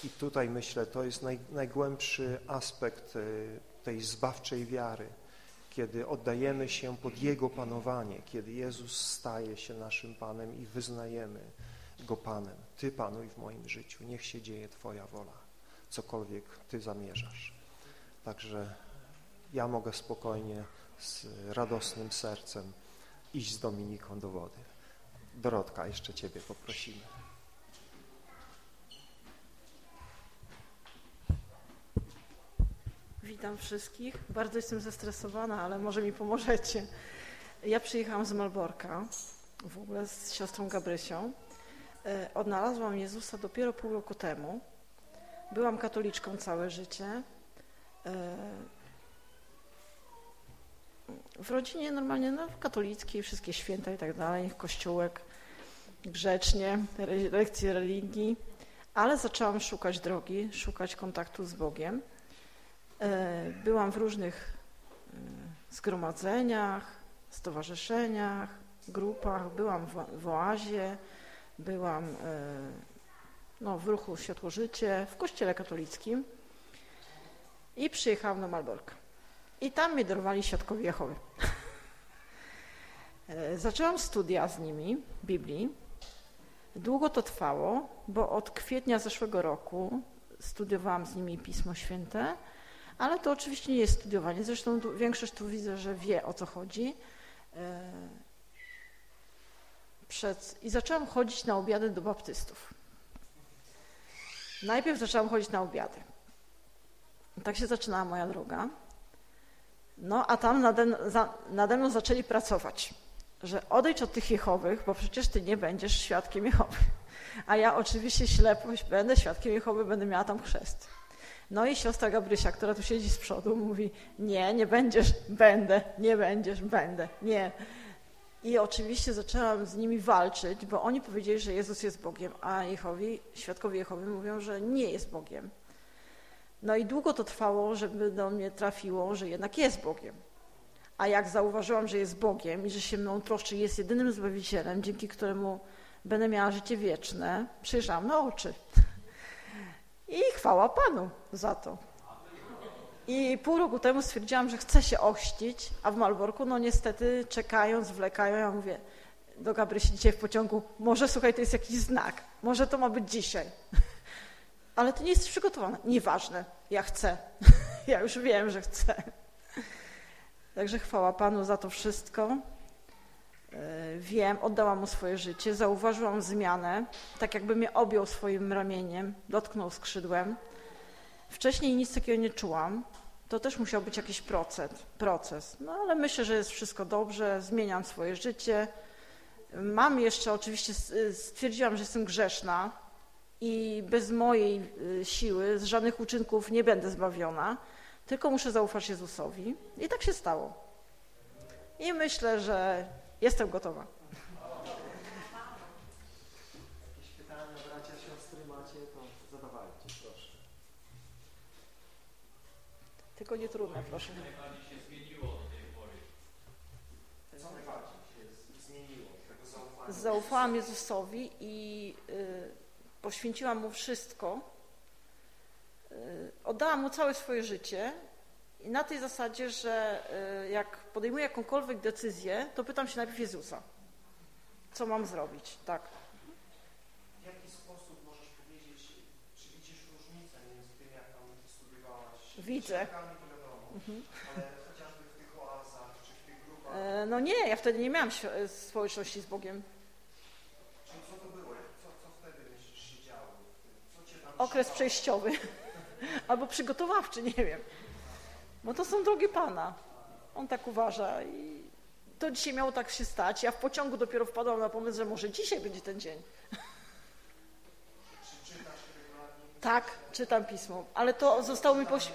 I tutaj myślę, to jest naj, najgłębszy aspekt y, tej zbawczej wiary, kiedy oddajemy się pod Jego panowanie, kiedy Jezus staje się naszym Panem i wyznajemy Go Panem. Ty panuj w moim życiu, niech się dzieje Twoja wola, cokolwiek Ty zamierzasz. Także ja mogę spokojnie, z radosnym sercem iść z Dominiką do wody. Dorotka, jeszcze Ciebie poprosimy. Witam wszystkich. Bardzo jestem zestresowana, ale może mi pomożecie. Ja przyjechałam z Malborka, w ogóle z siostrą Gabrysią. E, odnalazłam Jezusa dopiero pół roku temu. Byłam katoliczką całe życie. W rodzinie normalnie no, katolickiej, wszystkie święta i tak dalej, kościółek, grzecznie, lekcje religii, ale zaczęłam szukać drogi, szukać kontaktu z Bogiem. E, byłam w różnych e, zgromadzeniach, stowarzyszeniach, grupach, byłam w, oazie, byłam e, no, w ruchu Światło Życie, w kościele katolickim i przyjechałam do Malborka. I tam mnie dorwali świadkowie Jehowy. Zaczęłam studia z nimi Biblii. Długo to trwało, bo od kwietnia zeszłego roku studiowałam z nimi Pismo Święte ale to oczywiście nie jest studiowanie. Zresztą większość tu widzę, że wie o co chodzi. E, przed, I zaczęłam chodzić na obiady do baptystów. Najpierw zaczęłam chodzić na obiady. Tak się zaczynała moja droga. No a tam nade, za, nade mną zaczęli pracować, że odejdź od tych Jehowych, bo przecież ty nie będziesz świadkiem Jehowy. A ja oczywiście ślepość będę świadkiem Jehowy, będę miała tam chrzest. No i siostra Gabrysia, która tu siedzi z przodu, mówi: Nie, nie będziesz, będę, nie będziesz, będę, nie. I oczywiście zaczęłam z nimi walczyć, bo oni powiedzieli, że Jezus jest Bogiem, a Jehowi, świadkowie Jehowy mówią, że nie jest Bogiem. No i długo to trwało, żeby do mnie trafiło, że jednak jest Bogiem. A jak zauważyłam, że jest Bogiem i że się mną troszczy, jest jedynym Zbawicielem, dzięki któremu będę miała życie wieczne, przyjrzałam na oczy. I chwała Panu za to. I pół roku temu stwierdziłam, że chcę się ochrzcić, a w Malborku, no niestety czekają, zwlekają. Ja mówię do Gabrysi dzisiaj w pociągu, może słuchaj, to jest jakiś znak, może to ma być dzisiaj. Ale ty nie jesteś przygotowana. Nieważne, ja chcę. ja już wiem, że chcę. Także chwała Panu za to wszystko. E, wiem, oddałam mu swoje życie, zauważyłam zmianę, tak jakby mnie objął swoim ramieniem, dotknął skrzydłem. Wcześniej nic takiego nie czułam. To też musiał być jakiś proces, proces. No ale myślę, że jest wszystko dobrze, zmieniam swoje życie. Mam jeszcze, oczywiście stwierdziłam, że jestem grzeszna i bez mojej y, siły, z żadnych uczynków nie będę zbawiona, tylko muszę zaufać Jezusowi. I tak się stało. I myślę, że Jestem gotowa. Tylko nie trudne, proszę. Zaufałam Jezusowi i y, poświęciłam Mu wszystko. Y, oddałam Mu całe swoje życie i na tej zasadzie, że y, jak podejmuję jakąkolwiek decyzję, to pytam się najpierw Jezusa, co mam zrobić, tak. W jaki sposób możesz powiedzieć, czy widzisz różnicę między tym, jak tam studiowałaś? Widzę. Mhm. Ale chociażby w tych oazach, czy w tych grupach? E, no nie, ja wtedy nie miałam społeczności z Bogiem. Czyli co to było? Co, co wtedy myślisz się działo? Co cię tam Okres przejściowy. Albo przygotowawczy, nie wiem. Bo to są drogi Pana. On tak uważa i to dzisiaj miało tak się stać. Ja w pociągu dopiero wpadłam na pomysł, że może dzisiaj będzie ten dzień. Tak, czytam pismo, ale to zostało mi poś...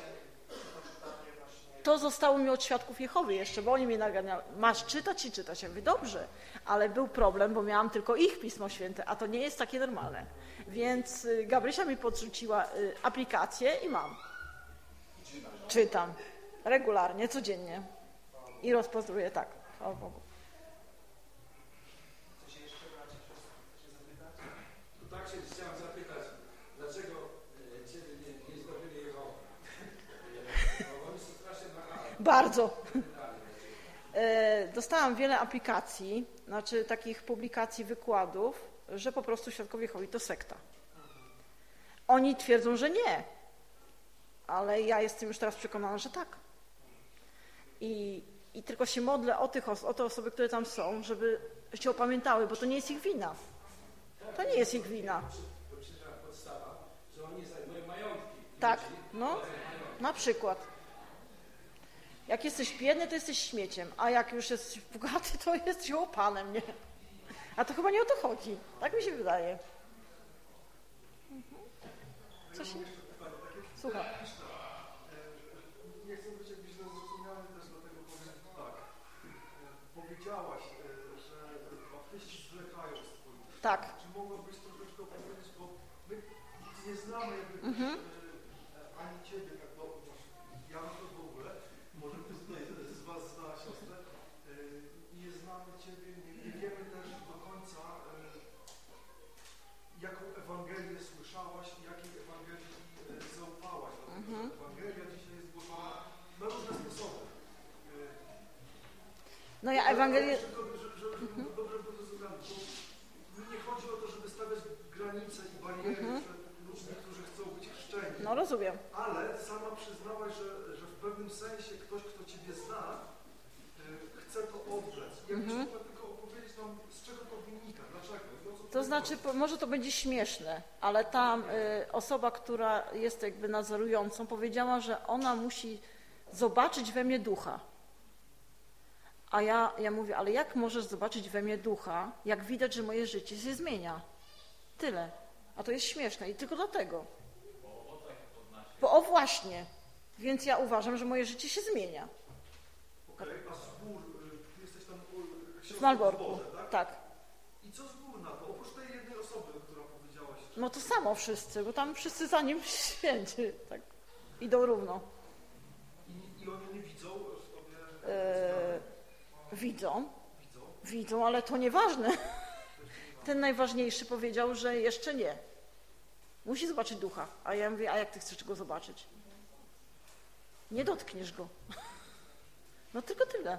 to zostało mi od świadków Jehowy jeszcze, bo oni mnie naganiali. Masz czytać i czytać. Ja mówię, dobrze, ale był problem, bo miałam tylko ich Pismo Święte, a to nie jest takie normalne. Więc y, Gabrysia mi podrzuciła y, aplikację i mam. Czytam regularnie, codziennie i rozpozruję tak, chwała Bogu. Coś jeszcze bracie, chcecie zapytać? To tak się chciałem zapytać, dlaczego e, Ciebie nie, nie zbawili Jehowy? Bo oni są strasznie nachalni. Bardzo. E, Dostałam wiele aplikacji, znaczy takich publikacji, wykładów, że po prostu Świadkowie Jehowy to sekta. Oni twierdzą, że nie, ale ja jestem już teraz przekonana, że tak. I, i tylko się modlę o, tych, o te osoby, które tam są, żeby się opamiętały, bo to nie jest ich wina. To nie jest ich wina. To przecież podstawa, że oni zajmują majątki. Tak, no, na przykład. Jak jesteś biedny, to jesteś śmieciem, a jak już jesteś bogaty, to jesteś łopanem, nie? A to chyba nie o to chodzi. Tak mi się wydaje. Mhm. Co się... Słucham. Nie chcę być źle zrozumiany też, dlatego powiem tak. E, Powiedziałaś, e, że baptyści zwlekają z. Tak. Czy mogłabyś troszeczkę opowiedzieć, bo my nie znamy jakby Mhm. też, e, ani ciebie tak dobrze, ja na przykład w ogóle, może ktoś tutaj z was zna siostrę, e, nie znamy ciebie, nie, nie wiemy też do końca, e, jaką Ewangelię słyszałaś i jakiej Ewangelii e, zaufałaś. Dlatego, Mhm. że Ewangelia dzisiaj jest głoszona na różne sposoby. E, No ja Ewangelię... Mhm. Nie chodzi o to, żeby stawiać granice i bariery Mhm. przed ludźmi, którzy chcą być chrzczeni. No rozumiem. Ale sama przyznałaś, że, że w pewnym sensie ktoś, kto Ciebie zna, y, chce to odrzec. Jakbyś Mhm. tylko opowiedzieć nam, z czego to wynika, dlaczego? i o co To znaczy, może to będzie śmieszne, ale tam y, osoba, która jest jakby nadzorującą, powiedziała, że ona musi zobaczyć we mnie ducha. A ja, ja mówię, ale jak możesz zobaczyć we mnie ducha, jak widać, że moje życie się zmienia? Tyle. A to jest śmieszne i tylko dlatego. Bo o właśnie. Więc ja uważam, że moje życie się zmienia. Okej, a zbór, y, ty jesteś tam W Malborku. Tak? Tak. I co zbór na to? Oprócz tej jednej osoby, o której powiedziałaś. No to samo wszyscy, bo tam wszyscy za nim święci. Tak. Idą równo. I, I oni nie widzą w tobie... E, widzą, Widzą? ale to nieważne. Ten najważniejszy powiedział, że jeszcze nie. Musi zobaczyć ducha. A ja mówię, a jak ty chcesz go zobaczyć? Nie dotkniesz go. No tylko tyle.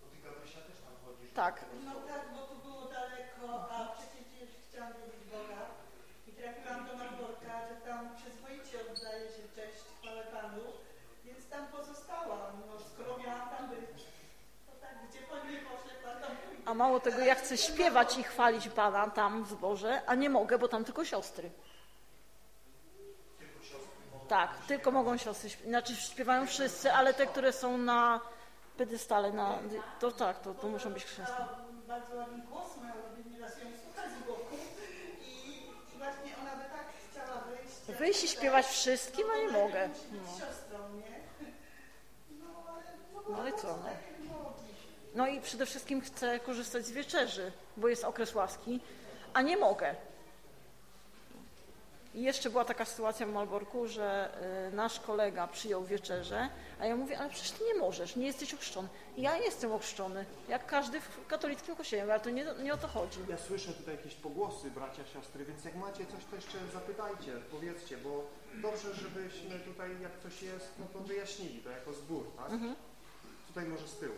Bo ty Gabrysia też tam chodzisz. Tak. No tak, bo tu było daleko, a przecież chciałam wiedzieć Boga i trafiłam do Malborka, że tam przyzwoicie oddaje się cześć, chwałę Panu, więc tam pozostałam. No skoro miałam tam być, to tak, gdzie Pan nie poszle, Pan tam pójdzie. A mało tego, ja chcę śpiewać i chwalić Pana tam w zborze, a nie mogę, bo tam tylko siostry. Tylko siostry mogą. Tak, tylko mogą siostry śpiewać. Znaczy śpiewają wszyscy, ale te, które są na pedestale, na, to tak, to, to muszą być chrześcijanie. Bardzo ładny głos, miała by nieraz ją słuchać z boku i, właśnie ona by tak chciała wyjść. Wyjść i śpiewać wszystkim, a nie mogę. No. siostrą, nie? No no, No ale co, no. tak jak było dziś. No i przede wszystkim chcę korzystać z wieczerzy, bo jest okres łaski, a nie mogę. I jeszcze była taka sytuacja w Malborku, że y, nasz kolega przyjął wieczerzę, a ja mówię, ale przecież ty nie możesz, nie jesteś ochrzczony. I ja jestem ochrzczony, jak każdy w katolickim kościele, ale to nie, nie o to chodzi. Ja słyszę tutaj jakieś pogłosy, bracia, siostry, więc jak macie coś, to jeszcze zapytajcie, powiedzcie, bo dobrze, żebyśmy tutaj, jak coś jest, no to wyjaśnili to jako zbór, tak? Mhm. Tutaj może z tyłu.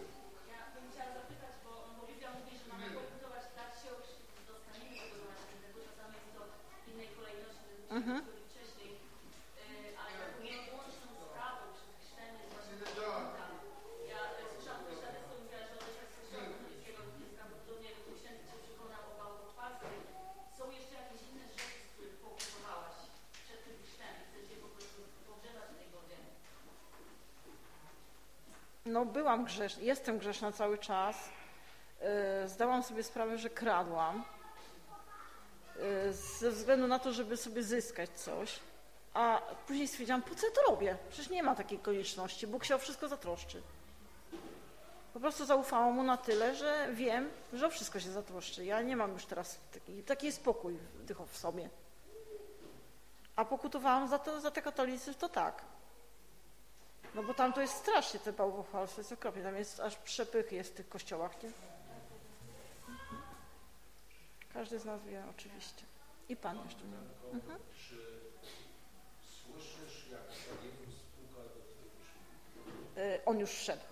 Wodzie? No byłam grzeszna, jestem grzeszna cały czas. Y, Zdałam sobie sprawę, że kradłam. Y, Ze względu na to, żeby sobie zyskać coś. A później stwierdziłam, po co ja to robię? Przecież nie ma takiej konieczności. Bóg się o wszystko zatroszczy. Po prostu zaufałam mu na tyle, że wiem, że o wszystko się zatroszczy. Ja nie mam już teraz taki, taki spokój w, sobie. A pokutowałam za, to, za te katolicyzm, to tak. No bo tam to jest strasznie te bałwochwalstwo, jest okropnie. Tam jest aż przepych jest w tych kościołach, nie? Każdy z nas wie oczywiście. I Pan jeszcze. Mhm. Czy słyszysz, jak Jezus puka do twojego drzwi? Y, On już wszedł.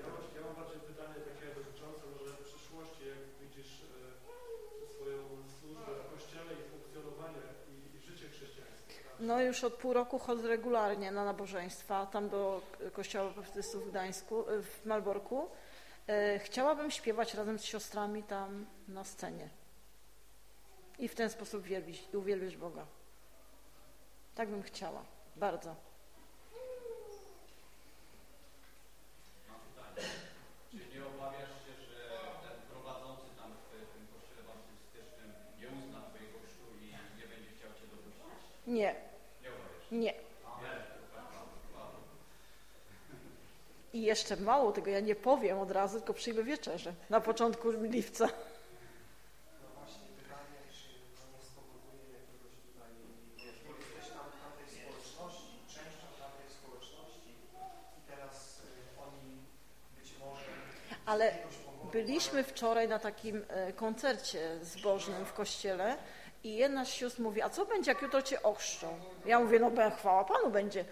Ja mam, ja mam bardziej pytanie takie dotyczące może przyszłości, jak widzisz e, swoją służbę w Kościele i funkcjonowanie i, i życie chrześcijańskie. tak? No już od pół roku chodzę regularnie na nabożeństwa, tam do Kościoła Baptystów w Gdańsku, y, w Malborku. Y, Chciałabym śpiewać razem z siostrami tam na scenie. I w ten sposób wielbić, uwielbiać Boga. Tak bym chciała. Bardzo. Mam pytanie. Czy nie obawiasz się, że ten prowadzący tam w tym kościele baptystycznym nie uzna twojego chrztu i nie będzie chciał cię dopuścić? Nie, Nie. I jeszcze mało tego, ja nie powiem od razu, tylko przyjmę wieczerzę na początku lipca. Właśnie pytanie, czy to nie spowoduje jakiegoś tutaj, wiesz, bo jesteś tam w tamtej społeczności, częścią tamtej społeczności i teraz oni być może z Ale byliśmy wczoraj na takim e, koncercie zbożnym w kościele i jedna z sióstr mówi, a co będzie, jak jutro cię ochrzczą? Ja mówię, no chwała Panu będzie.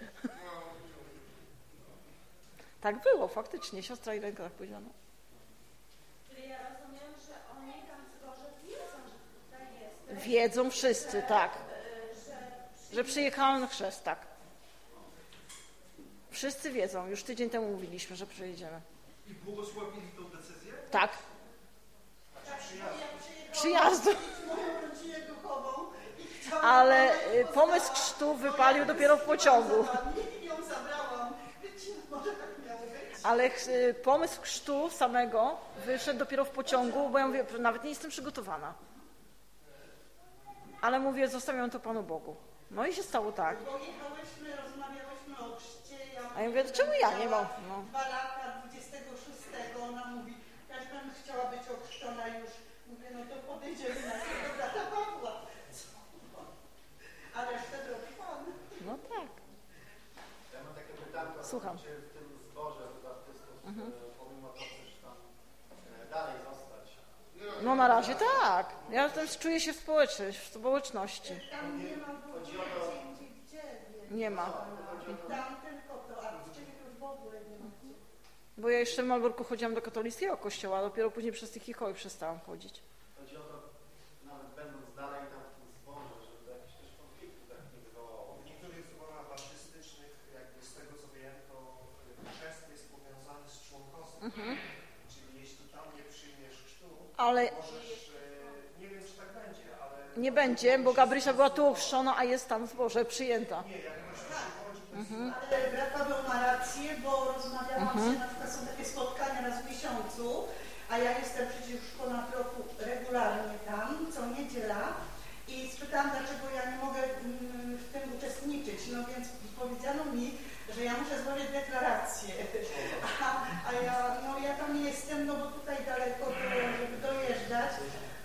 tak było, faktycznie. Siostra Irenka tak powiedziała. no. Czyli ja rozumiem, że oni tam w zborze wiedzą, że tutaj jest. Wiedzą wszyscy, tak. Że Że przyjechałam na chrzest, tak. Wszyscy wiedzą, już tydzień temu mówiliśmy, że przyjedziemy. I błogosławili tą decyzję? Tak, Ja przyjechałam przyjazdu. z moją rodzinę duchową i chciałam... Ale y, pomysł chrztu wypalił dopiero w pociągu. Ale y, pomysł chrztu samego wyszedł dopiero w pociągu, bo ja mówię, nawet nie jestem przygotowana. Ale mówię, zostawiam to Panu Bogu. No i się stało tak. Bo jechałyśmy, rozmawiałyśmy o chrzcie. A ja mówię, czemu ja nie mam? No. Dwa lata, 26, ona mówi, ja bym chciała być ochrzczona już. Mówię, no to podejdziemy na tego brata Pawła. Co? A resztę zrobi Pan. No tak. Ja mam takie pytanko, Słucham. czy w tym zborze baptystów, Mhm. e, pomimo to chcesz tam e, dalej zostać? No na razie tak. Ja tam czuję się w społeczności. W społeczności. Tam nie ma Chodzi o to-. Nie. Tam tylko to, a w Ciebie już w ogóle nie ma. Bo ja jeszcze w Malborku chodziłam do katolickiego kościoła, a dopiero później przez tych Chichoły przestałam chodzić. Chodzi o to, nawet będąc dalej tam w tym zborze, żeby to jakichś też konfliktów tak nie wywołało. W niektórych zborach baptystycznych, jakby z tego co wiem, to e, chrzest jest powiązany z członkostwem. Mhm. Czyli jeśli tam nie przyjmiesz chrztu, Ale możesz, nie wiem czy tak będzie, ale... nie będzie, bo Gabrysia była tu ochrzczona, a jest tam w zborze przyjęta. Nie, jak Mhm. Ale brat Paweł ma rację, bo rozmawiałam Mhm. się, na przykład są takie spotkania raz w miesiącu, a ja jestem przecież już ponad roku regularnie tam, co niedziela i spytałam, dlaczego ja nie mogę mm, w tym uczestniczyć. No więc powiedziano mi, że ja muszę złożyć deklarację. Ja, no ja tam nie jestem, no bo tutaj daleko, to, żeby dojeżdżać,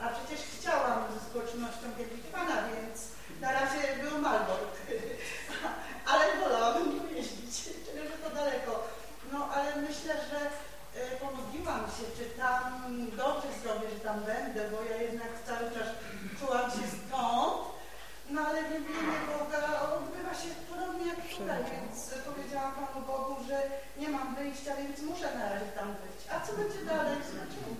a przecież chciałam ze społecznością wielbić Pana, więc na razie był Malbork. ale wolałabym tu jeździć, że to daleko. No ale myślę, że e, pomodliłam się, czy tam dobrze zrobię, że tam będę, bo ja jednak cały czas czułam się stąd, no ale wielbienie Boga tutaj, więc powiedziałam Panu Bogu, że nie mam wyjścia, więc muszę na razie tam być. A co będzie dalej, zobaczymy.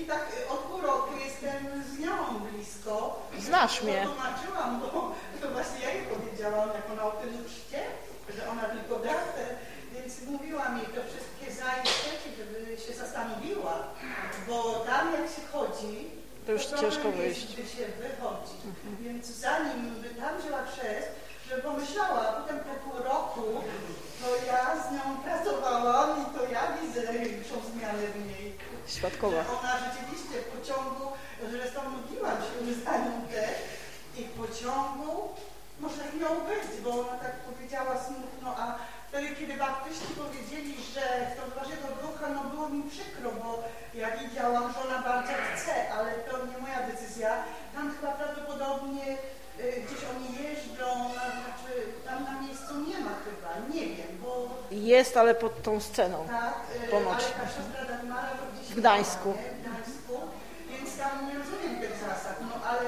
I tak od pół roku jestem z nią blisko. Znasz mnie. Tłumaczyłam, bo to właśnie ja jej powiedziałam, jak ona o tym chrzcie, że ona tylko bratę, więc mówiłam jej to wszystkie za i przeciw, żeby się zastanowiła, bo tam jak się chodzi, To już problem ciężko jest, wyjść. gdy się wychodzi. Więc zanim by tam wzięła chrzest, że pomyślała, potem po pół roku, to ja z nią pracowałam i to ja widzę największą zmianę w niej. Świadkowa. Że ona rzeczywiście w pociągu, zresztą mówiłam się z Anią też, i w pociągu można chwilę być, bo ona tak powiedziała smutno, a wtedy, kiedy baptyści powiedzieli, że chcą waszego ducha, no było mi przykro, bo ja widziałam że ona bardzo chce, ale to nie moja decyzja. Tam chyba prawdopodobnie gdzieś oni jeżdżą, na, znaczy tam na miejscu nie ma chyba, nie wiem, bo Jest, ale pod tą sceną. tak, y, Ponoć. ale ta siostra Dagmara to gdzieś W Gdańsku. była? W Gdańsku, więc tam nie rozumiem tych zasad, no ale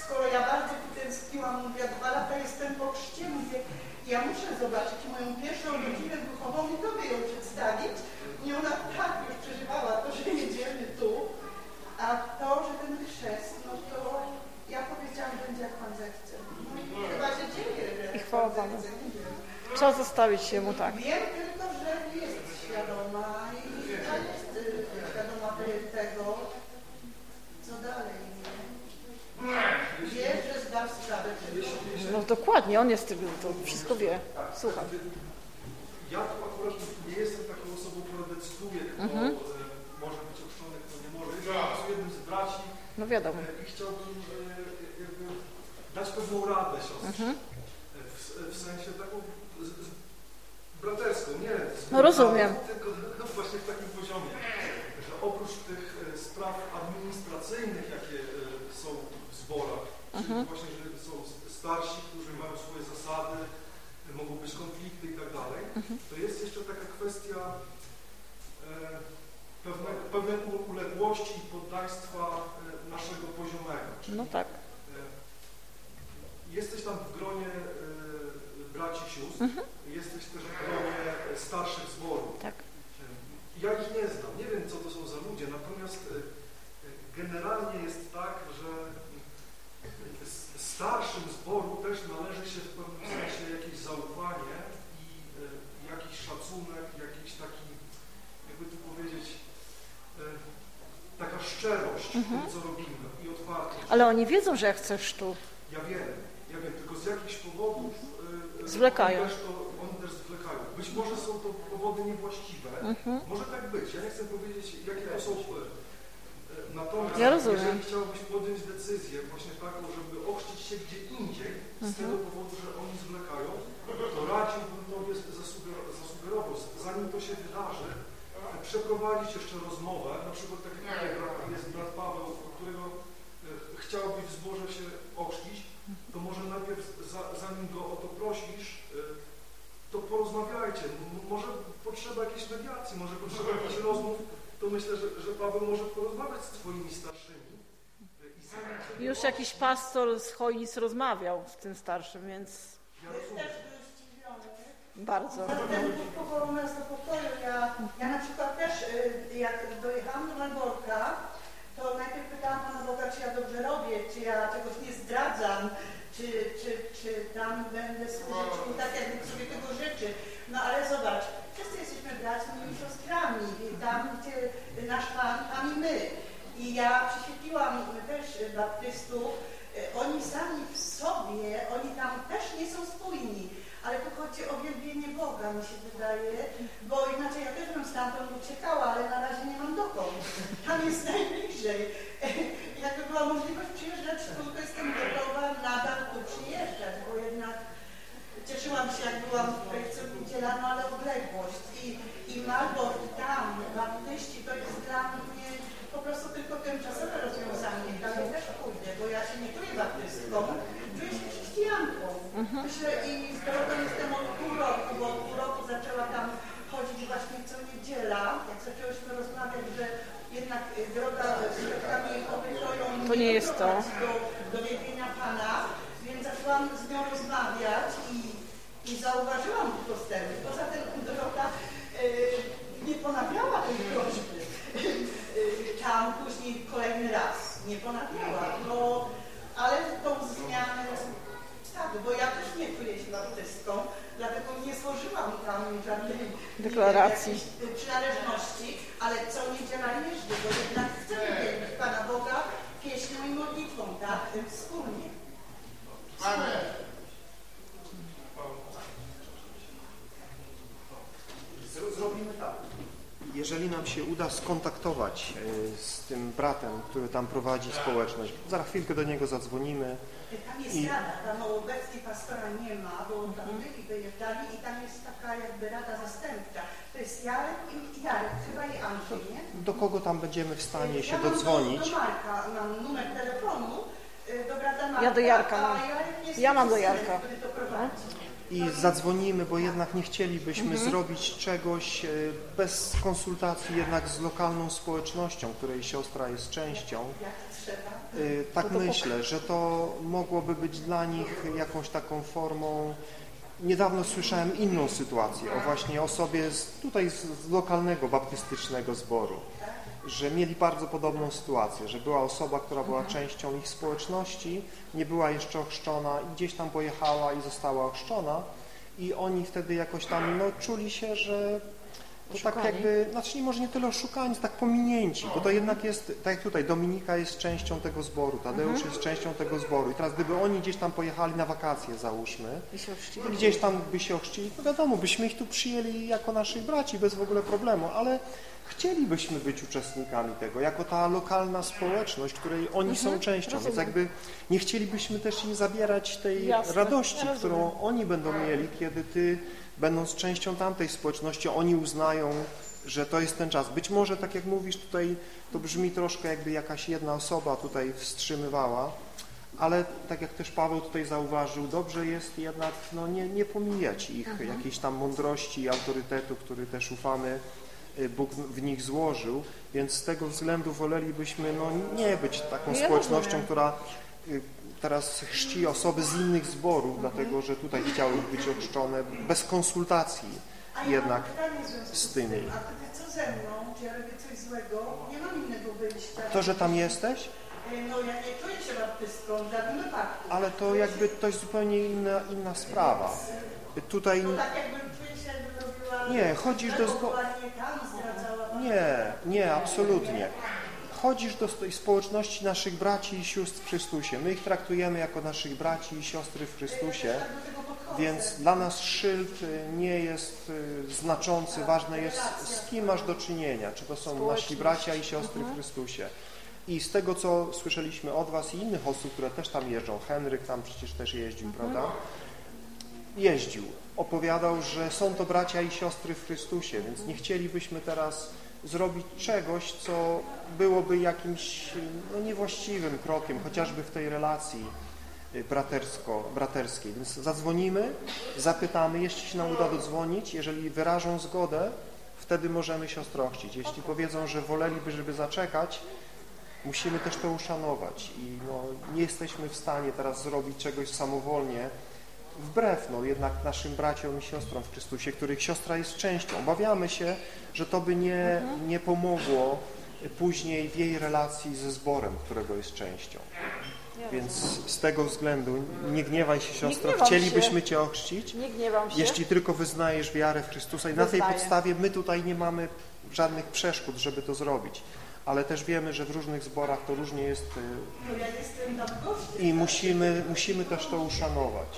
skoro ja bardzo tęskniłam, mówię, dwa lata jestem po chrzcie, mówię, ja muszę zobaczyć moją pierwszą rodzinę duchową i tobie ją przedstawić. I ona tak już przeżywała to, że jedziemy tu, a to, że ten chrzest, no to ja powiedziałam, będzie jak Pan zechce. No i chyba się dzieje, że I chwała Pan Panu. zechce, nie wiem. Trzeba zostawić się mu tak. Wiem tylko, że jest świadoma i że jest świadoma te- tego, co dalej. nie? Wie, że zda sprawę No dokładnie, on jest tym, to wszystko wie. Słucham. Ja tu akurat nie jestem taką osobą, która decyduje, kto Mhm. może być ochrzczony, kto nie może. Jestem jednym z braci No wiadomo. e, i chciałbym e, jakby dać pewną radę siostrze. Mhm. E, W, w sensie taką braterską, nie No rozumiem. tylko no, właśnie w takim poziomie, że oprócz tych e, spraw administracyjnych, jakie e, są w zborach, Mhm. właśnie, że są starsi, którzy mają swoje zasady, mogą być konflikty i tak dalej, Mhm. to jest jeszcze taka kwestia e, pewne, pewnej uległości i poddaństwa naszego poziomego. Czyli, No tak. Jesteś tam w gronie braci sióstr, Mhm. jesteś też w gronie starszych zborów. Tak. Ja ich nie znam, nie wiem co to są za ludzie, natomiast e, generalnie jest tak, że starszym zboru też należy się w pewnym sensie jakieś zaufanie i e, jakiś szacunek, jakiś taki, jakby tu powiedzieć, e, taka szczerość w Mhm. tym, co robimy i otwartość. Ale oni wiedzą, że jak chcesz tu. Ja wiem, ja wiem, tylko z jakichś powodów e, e, Zwlekają. Oni też, zwlekają. Być może są to powody niewłaściwe, Mhm. może tak być. Ja nie chcę powiedzieć, jakie to są. e, Natomiast Ja jeżeli chciałbyś podjąć decyzję właśnie taką, żeby ochrzcić się gdzie indziej, z Mhm. tego powodu, że oni zwlekają, to radziłbym Tobie zasuger- zasugerował, zanim to się wydarzy, przeprowadzić jeszcze rozmowę, na przykład tak jak jest brat Paweł, którego e, chciałbyś w zborze się ochrzcić, to może najpierw za, zanim go o to prosisz, e, to porozmawiajcie. Może potrzeba jakiejś mediacji, może potrzeba jakichś rozmów, to myślę, że, że Paweł może porozmawiać z Twoimi starszymi. e, I Już jakiś pastor z Chojnic rozmawiał z tym starszym, więc Ja Jest rozumiem. też zdziwiony. bardzo. Zatem powołał nas do pokoju. Ja, ja na przykład też, y, jak dojechałam do Malborka, to najpierw pytałam Pana Boga, czy ja dobrze robię, czy ja czegoś nie zdradzam, czy, czy, czy tam będę służyć? Mu tak, jakbym sobie tego życzy. No ale zobacz, wszyscy jesteśmy braćmi i siostrami, tam gdzie nasz Pan, Pan i my. I ja prześwietliłam też baptystów, y, oni sami w sobie, oni tam też nie są spójni, ale tu chodzi o wielbienie Boga, mi się wydaje, bo inaczej ja też bym stamtąd uciekała, ale na razie nie mam dokąd. Tam jest najbliżej. Jakby była możliwość przyjeżdżać to jestem gotowa nadal tu przyjeżdżać, bo jednak cieszyłam się, jak byłam co niedziela, no ale odległość i, i Malbort tam, baptyści, to jest dla mnie po prostu tylko tymczasowe rozwiązanie. Ja też pójdę, bo ja się nie czuję baptystką, czuję się chrześcijanką. Myślę i z Dorotą jestem od pół roku, bo od pół roku zaczęła tam chodzić właśnie co niedziela, jak zaczęłyśmy rozmawiać, że jednak y, droga z środkami Jehowy to nie jest to. Do, do wielbienia Pana, więc zaczęłam z nią rozmawiać i, i zauważyłam postępy. Poza tym Dorota y, nie ponawiała tej prośby y, tam później kolejny raz. Nie ponawiała, no ale tą zmianę tak, bo ja też nie czuję się baptystką, dlatego nie złożyłam tam żadnej Deklaracji. y, przynależności, ale co niedziela jeżdżę, bo jednak chcę wielbić Pana Boga pieśnią i modlitwą, tak? Wspólnie. Amen. Zro- Zrobimy tak. Jeżeli nam się uda skontaktować e, z tym bratem, który tam prowadzi społeczność. Za chwilkę do niego zadzwonimy. Tam jest I- rada, tam obecnie pastora nie ma, bo tam byli, wyjeżdżali i tam jest taka jakby rada zastępcza. To jest Jarek i Jarek, chyba i Andrzej, nie? Do kogo tam będziemy w stanie się ja mam dodzwonić? Do, do Marka mam numer telefonu, y, do brata Marka, Ja do Jarka mam. Jarek jest Ja mam do Jarka. który to prowadzi. I zadzwonimy, bo jednak nie chcielibyśmy Mhm. zrobić czegoś e, bez konsultacji jednak z lokalną społecznością, której siostra jest częścią. E, Tak No myślę, że to mogłoby być dla nich jakąś taką formą. Niedawno słyszałem inną sytuację o właśnie osobie z, tutaj z, z lokalnego baptystycznego zboru, że mieli bardzo podobną sytuację, że była osoba, która była częścią ich społeczności, nie była jeszcze ochrzczona i gdzieś tam pojechała i została ochrzczona i oni wtedy jakoś tam no, czuli się, że to tak jakby, znaczy nie może nie tyle oszukani, tak pominięci, bo to jednak jest, tak jak tutaj, Dominika jest częścią tego zboru, Tadeusz Mhm. jest częścią tego zboru. I teraz gdyby oni gdzieś tam pojechali na wakacje, załóżmy, gdzieś tam by się ochrzcili, no wiadomo, byśmy ich tu przyjęli jako naszych braci bez w ogóle problemu, ale chcielibyśmy być uczestnikami tego, jako ta lokalna społeczność, której oni są Mhm, częścią, więc rozumiem. jakby nie chcielibyśmy też im zabierać tej Jasne, radości, którą oni będą mieli, kiedy ty, będąc częścią tamtej społeczności, oni uznają, że to jest ten czas. Być może, tak jak mówisz tutaj, to brzmi troszkę jakby jakaś jedna osoba tutaj wstrzymywała, ale tak jak też Paweł tutaj zauważył, dobrze jest jednak no, nie, nie pomijać ich, Mhm. jakiejś tam mądrości i autorytetu, który też ufamy y, Bóg w nich złożył, więc z tego względu wolelibyśmy no, nie być taką Ja społecznością, rozumiem. która y, teraz chrzci osoby z innych zborów, Mhm. dlatego że tutaj chciały być ochrzczone bez konsultacji ja jednak z tymi. tym, a ty co ze mną, czy ja robię coś złego? Nie mam innego wyjścia. To, że tam jesteś, Y, No ja nie czuję się baptystką w żadnym wypadku. ale to jakby to jest zupełnie inna, inna sprawa. Tutaj No tak jakbym czuję się, jakbym robiła... Nie, chodzisz do zbo- Ewentualnie tam zdradzała. Nie, nie, absolutnie. Chodzisz do tej społeczności naszych braci i sióstr w Chrystusie. My ich traktujemy jako naszych braci i siostry w Chrystusie, więc dla nas szyld y, nie jest y, znaczący. Ważne jest, z kim masz do czynienia, czy to są nasi bracia i siostry w Chrystusie. I z tego, co słyszeliśmy od Was i innych osób, które też tam jeżdżą, Henryk tam przecież też jeździł, prawda? Jeździł. Opowiadał, że są to bracia i siostry w Chrystusie, więc nie chcielibyśmy teraz zrobić czegoś, co byłoby jakimś no, niewłaściwym krokiem, chociażby w tej relacji y, bratersko, braterskiej. Więc zadzwonimy, zapytamy, jeśli się nam uda dodzwonić, jeżeli wyrażą zgodę, wtedy możemy siostrę ochrzcić. Jeśli powiedzą, że woleliby, żeby zaczekać, musimy też to uszanować i no, nie jesteśmy w stanie teraz zrobić czegoś samowolnie, wbrew no, jednak naszym braciom i siostrom w Chrystusie, których siostra jest częścią. Obawiamy się, że to by nie, nie pomogło później w jej relacji ze zborem, którego jest częścią. Więc z tego względu nie gniewaj się siostro, chcielibyśmy się. Cię ochrzcić, Nie gniewam się. jeśli tylko wyznajesz wiarę w Chrystusa i na tej Wyznaję. podstawie my tutaj nie mamy żadnych przeszkód, żeby to zrobić. Ale też wiemy, że w różnych zborach to różnie jest y, No i musimy, musimy też to uszanować.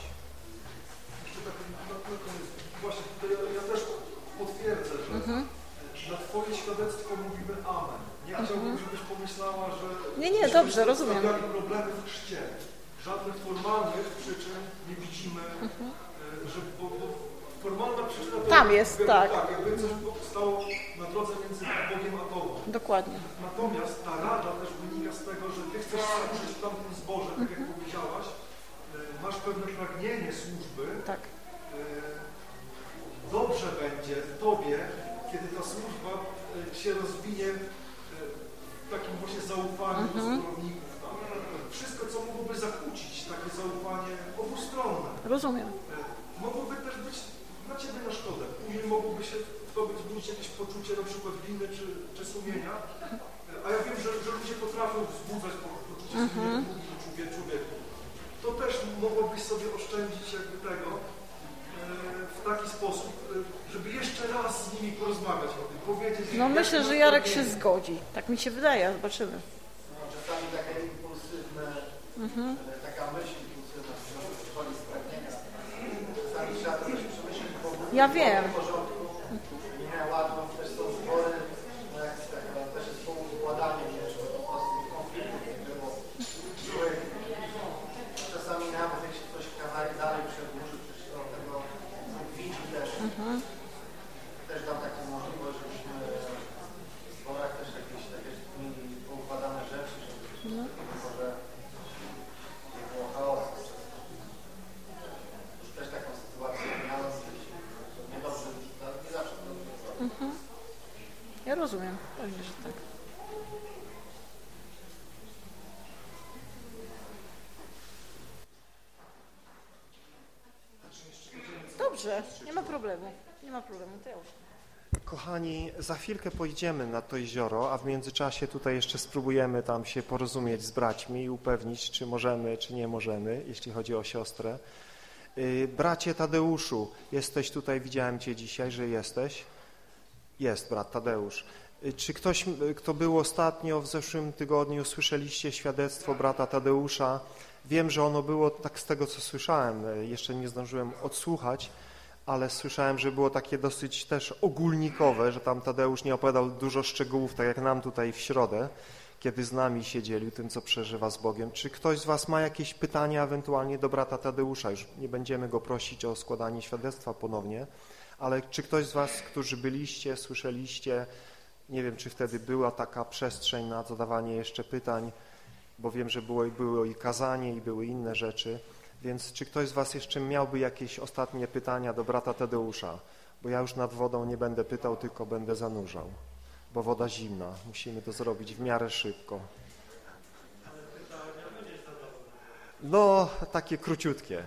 Jeszcze tak na, na koniec, właśnie tutaj ja, też potwierdzę, że Mhm. na Twoje świadectwo mówimy Amen. Nie chciałbym, żebyś pomyślała, że Nie, nie, dobrze, rozumiem. problemy w chrzcie. Żadnych formalnych przyczyn nie widzimy, e, że bo, bo formalna przyczyna to Tam jest, jakby, tak. tak. Jakby coś stało na drodze między Bogiem a Tobą. Dokładnie. Natomiast ta rada też wynika z tego, że Ty chcesz służyć w tamtym zborze, tak jak powiedziałaś, e, masz pewne pragnienie służby. Tak. Dobrze będzie Tobie, kiedy ta służba e, się rozwinie e, w takim właśnie zaufaniu do Mhm. zborowników. Tam. Wszystko, co mogłoby zakłócić takie zaufanie obustronne. Rozumiem. E, Mogłoby też być dla Ciebie na szkodę. Później mogłoby się w Tobie wzbudzić jakieś poczucie na przykład winy czy, czy sumienia. A ja wiem, że, że ludzie potrafią wzbudzać po- poczucie Mhm. sumienia człowie- człowieku. To też mogłobyś sobie oszczędzić jakby tego w taki sposób, żeby jeszcze raz z nimi porozmawiać o tym, powiedzieć... No myślę, że Jarek się zgodzi. Tak mi się wydaje, zobaczymy. No, czasami takie impulsywne, Mhm. e, taka myśl impulsywna wchodzi z pragnienia. Czasami trzeba to przemyśleć, bo Ja wiem. w porządku, nie łatwo, też są zbory, e, No. Może nie było chaosu. Już też taką sytuację miałem, że niedobrze, nie zawsze to dobrze zrobić. Mhm. Ja rozumiem, pewnie, że tak. Dobrze, nie ma problemu. Nie ma problemu, to ja już. Kochani, za chwilkę pojedziemy na to jezioro, a w międzyczasie tutaj jeszcze spróbujemy tam się porozumieć z braćmi i upewnić, czy możemy, czy nie możemy, jeśli chodzi o siostrę. Y, bracie Tadeuszu, jesteś tutaj, widziałem Cię dzisiaj, że jesteś. Jest brat Tadeusz. Czy ktoś, kto był ostatnio w zeszłym tygodniu, słyszeliście świadectwo brata Tadeusza? Wiem, że ono było, tak z tego co słyszałem, jeszcze nie zdążyłem odsłuchać, ale słyszałem, że było takie dosyć też ogólnikowe, że tam Tadeusz nie opowiadał dużo szczegółów, tak jak nam tutaj w środę, kiedy z nami się dzielił tym, co przeżywa z Bogiem. Czy ktoś z Was ma jakieś pytania ewentualnie do brata Tadeusza? Już nie będziemy go prosić o składanie świadectwa ponownie, ale czy ktoś z Was, którzy byliście, słyszeliście, nie wiem, czy wtedy była taka przestrzeń na zadawanie jeszcze pytań, bo wiem, że było, było i kazanie, i były inne rzeczy, więc czy ktoś z Was jeszcze miałby jakieś ostatnie pytania do brata Tadeusza? Bo ja już nad wodą nie będę pytał, tylko będę zanurzał, bo woda zimna. Musimy to zrobić w miarę szybko. No, takie króciutkie.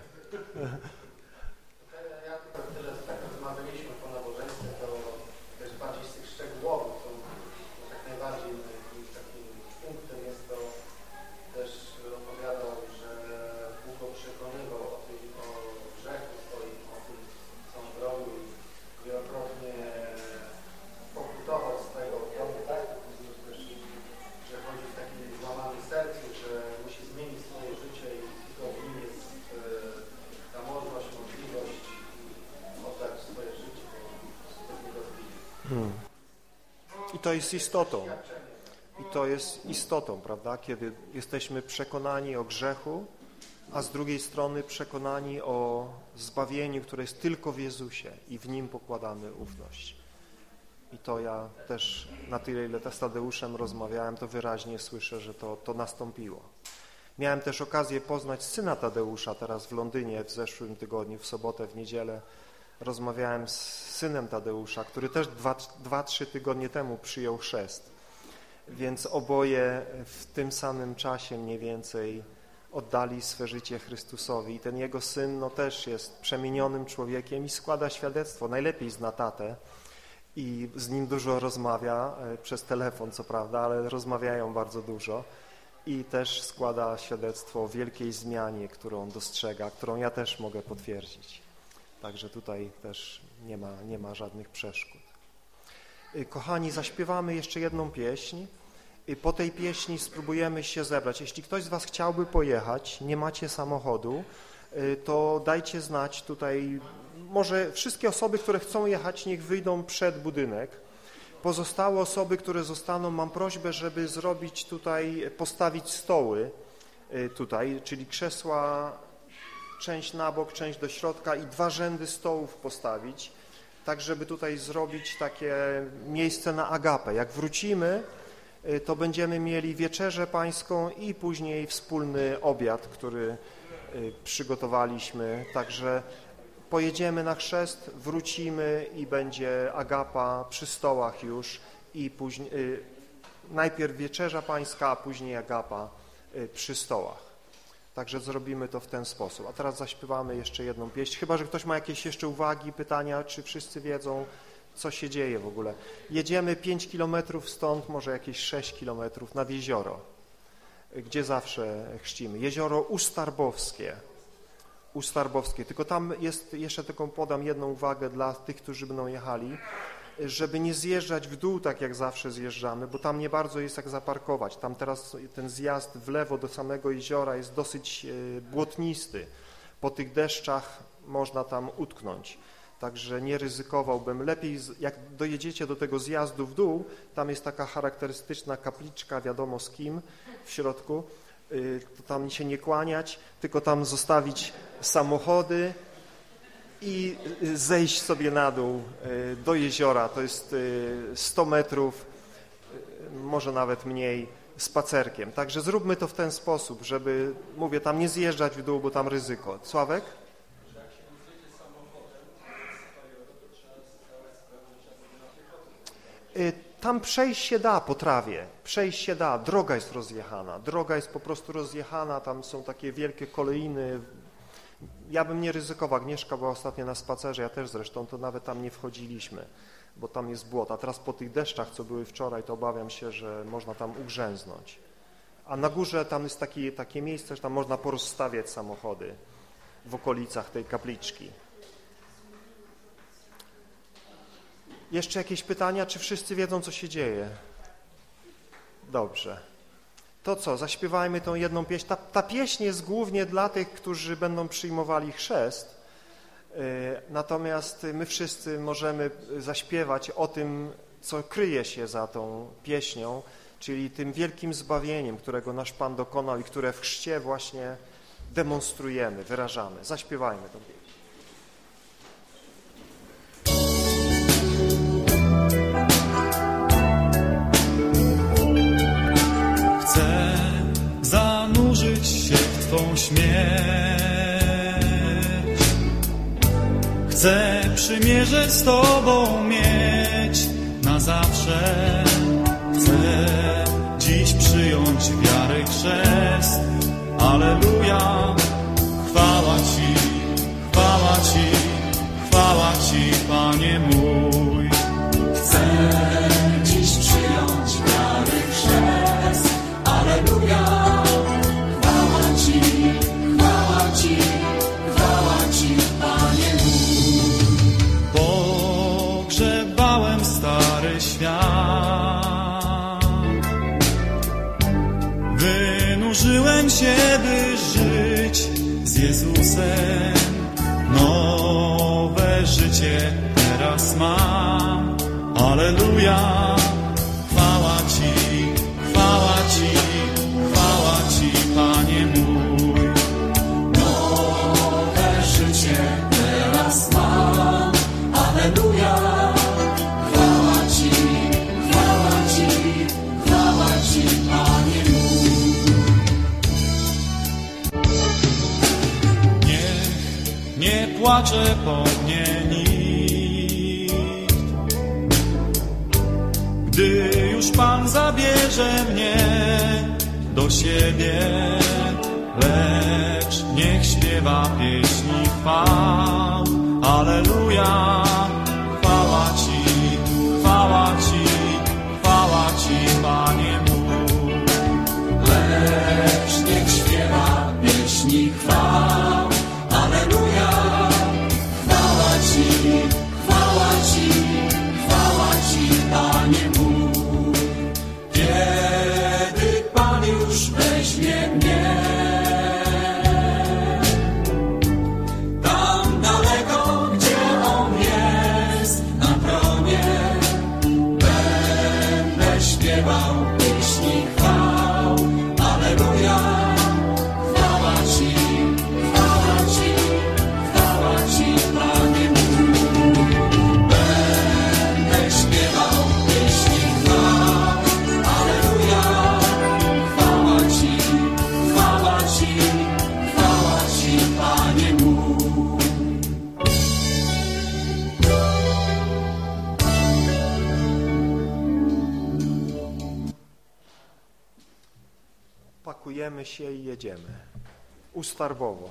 To jest istotą. I to jest istotą, prawda? Kiedy jesteśmy przekonani o grzechu, a z drugiej strony przekonani o zbawieniu, które jest tylko w Jezusie i w Nim pokładamy ufność. I to ja też na tyle, ile z Tadeuszem rozmawiałem, to wyraźnie słyszę, że to, to nastąpiło. Miałem też okazję poznać syna Tadeusza teraz w Londynie w zeszłym tygodniu, w sobotę, w niedzielę. Rozmawiałem z synem Tadeusza, który też dwa, dwa trzy tygodnie temu przyjął chrzest. Więc oboje w tym samym czasie mniej więcej oddali swe życie Chrystusowi. I ten jego syn no, też jest przemienionym człowiekiem i składa świadectwo. Najlepiej zna tatę i z nim dużo rozmawia, e, przez telefon co prawda, ale rozmawiają bardzo dużo i też składa świadectwo o wielkiej zmianie, którą dostrzega, którą ja też mogę potwierdzić. Także tutaj też nie ma, nie ma żadnych przeszkód. Y, Kochani, zaśpiewamy jeszcze jedną pieśń po tej pieśni spróbujemy się zebrać. Jeśli ktoś z Was chciałby pojechać, nie macie samochodu, y, to dajcie znać tutaj, może wszystkie osoby, które chcą jechać, niech wyjdą przed budynek. Pozostałe osoby, które zostaną, mam prośbę, żeby zrobić tutaj, postawić stoły y, tutaj, czyli krzesła, część na bok, część do środka i dwa rzędy stołów postawić, tak żeby tutaj zrobić takie miejsce na agapę. Jak wrócimy, y, to będziemy mieli wieczerzę pańską i później wspólny obiad, który y, przygotowaliśmy, także pojedziemy na chrzest, wrócimy i będzie agapa przy stołach już i później, y, najpierw wieczerza pańska, a później agapa przy stołach. Także zrobimy to w ten sposób. A teraz zaśpiewamy jeszcze jedną pieśń. Chyba, że ktoś ma jakieś jeszcze uwagi, pytania, czy wszyscy wiedzą, co się dzieje w ogóle. Jedziemy 5 kilometrów stąd, może jakieś 6 kilometrów nad jezioro, gdzie zawsze chrzcimy. Jezioro Ustarbowskie. Ustarbowskie. Tylko tam jest, jeszcze tylko podam jedną uwagę dla tych, którzy będą jechali, żeby nie zjeżdżać w dół, tak jak zawsze zjeżdżamy, bo tam nie bardzo jest jak zaparkować. Tam teraz ten zjazd w lewo do samego jeziora jest dosyć e, błotnisty. Po tych deszczach można tam utknąć. Także nie ryzykowałbym. Lepiej, jak dojedziecie do tego zjazdu w dół, tam jest taka charakterystyczna kapliczka, wiadomo z kim, w środku, y, to tam się nie kłaniać, tylko tam zostawić samochody i y, zejść sobie na dół y, do jeziora. To jest 100 metrów, może nawet mniej spacerkiem. Także zróbmy to w ten sposób, żeby, mówię, tam nie zjeżdżać w dół, bo tam ryzyko. Sławek? Y, tam przejść się da po trawie, przejść się da, droga jest rozjechana, droga jest po prostu rozjechana, tam są takie wielkie kolejny. Ja bym nie ryzykował, Agnieszka była ostatnio na spacerze, ja też zresztą, to nawet tam nie wchodziliśmy, bo tam jest błot, a teraz po tych deszczach, co były wczoraj, to obawiam się, że można tam ugrzęznąć. A na górze tam jest taki, takie miejsce, że tam można porozstawiać samochody w okolicach tej kapliczki. Jeszcze jakieś pytania? Czy wszyscy wiedzą, co się dzieje? Dobrze. To co, zaśpiewajmy tą jedną pieśń. Ta, ta pieśń jest głównie dla tych, którzy będą przyjmowali chrzest, yy, natomiast my wszyscy możemy zaśpiewać o tym, co kryje się za tą pieśnią, czyli tym wielkim zbawieniem, którego nasz Pan dokonał i które w chrzcie właśnie demonstrujemy, wyrażamy. Zaśpiewajmy tą pieśń. Twą śmierć. Chcę przymierze z Tobą mieć na zawsze. Chcę dziś przyjąć wiary chrzest. Aleluja, płacze po mnie nikt, gdy już Pan zabierze mnie do siebie, lecz niech śpiewa pieśni chwał. Aleluja, Pakujemy się i jedziemy. Ustarbowo.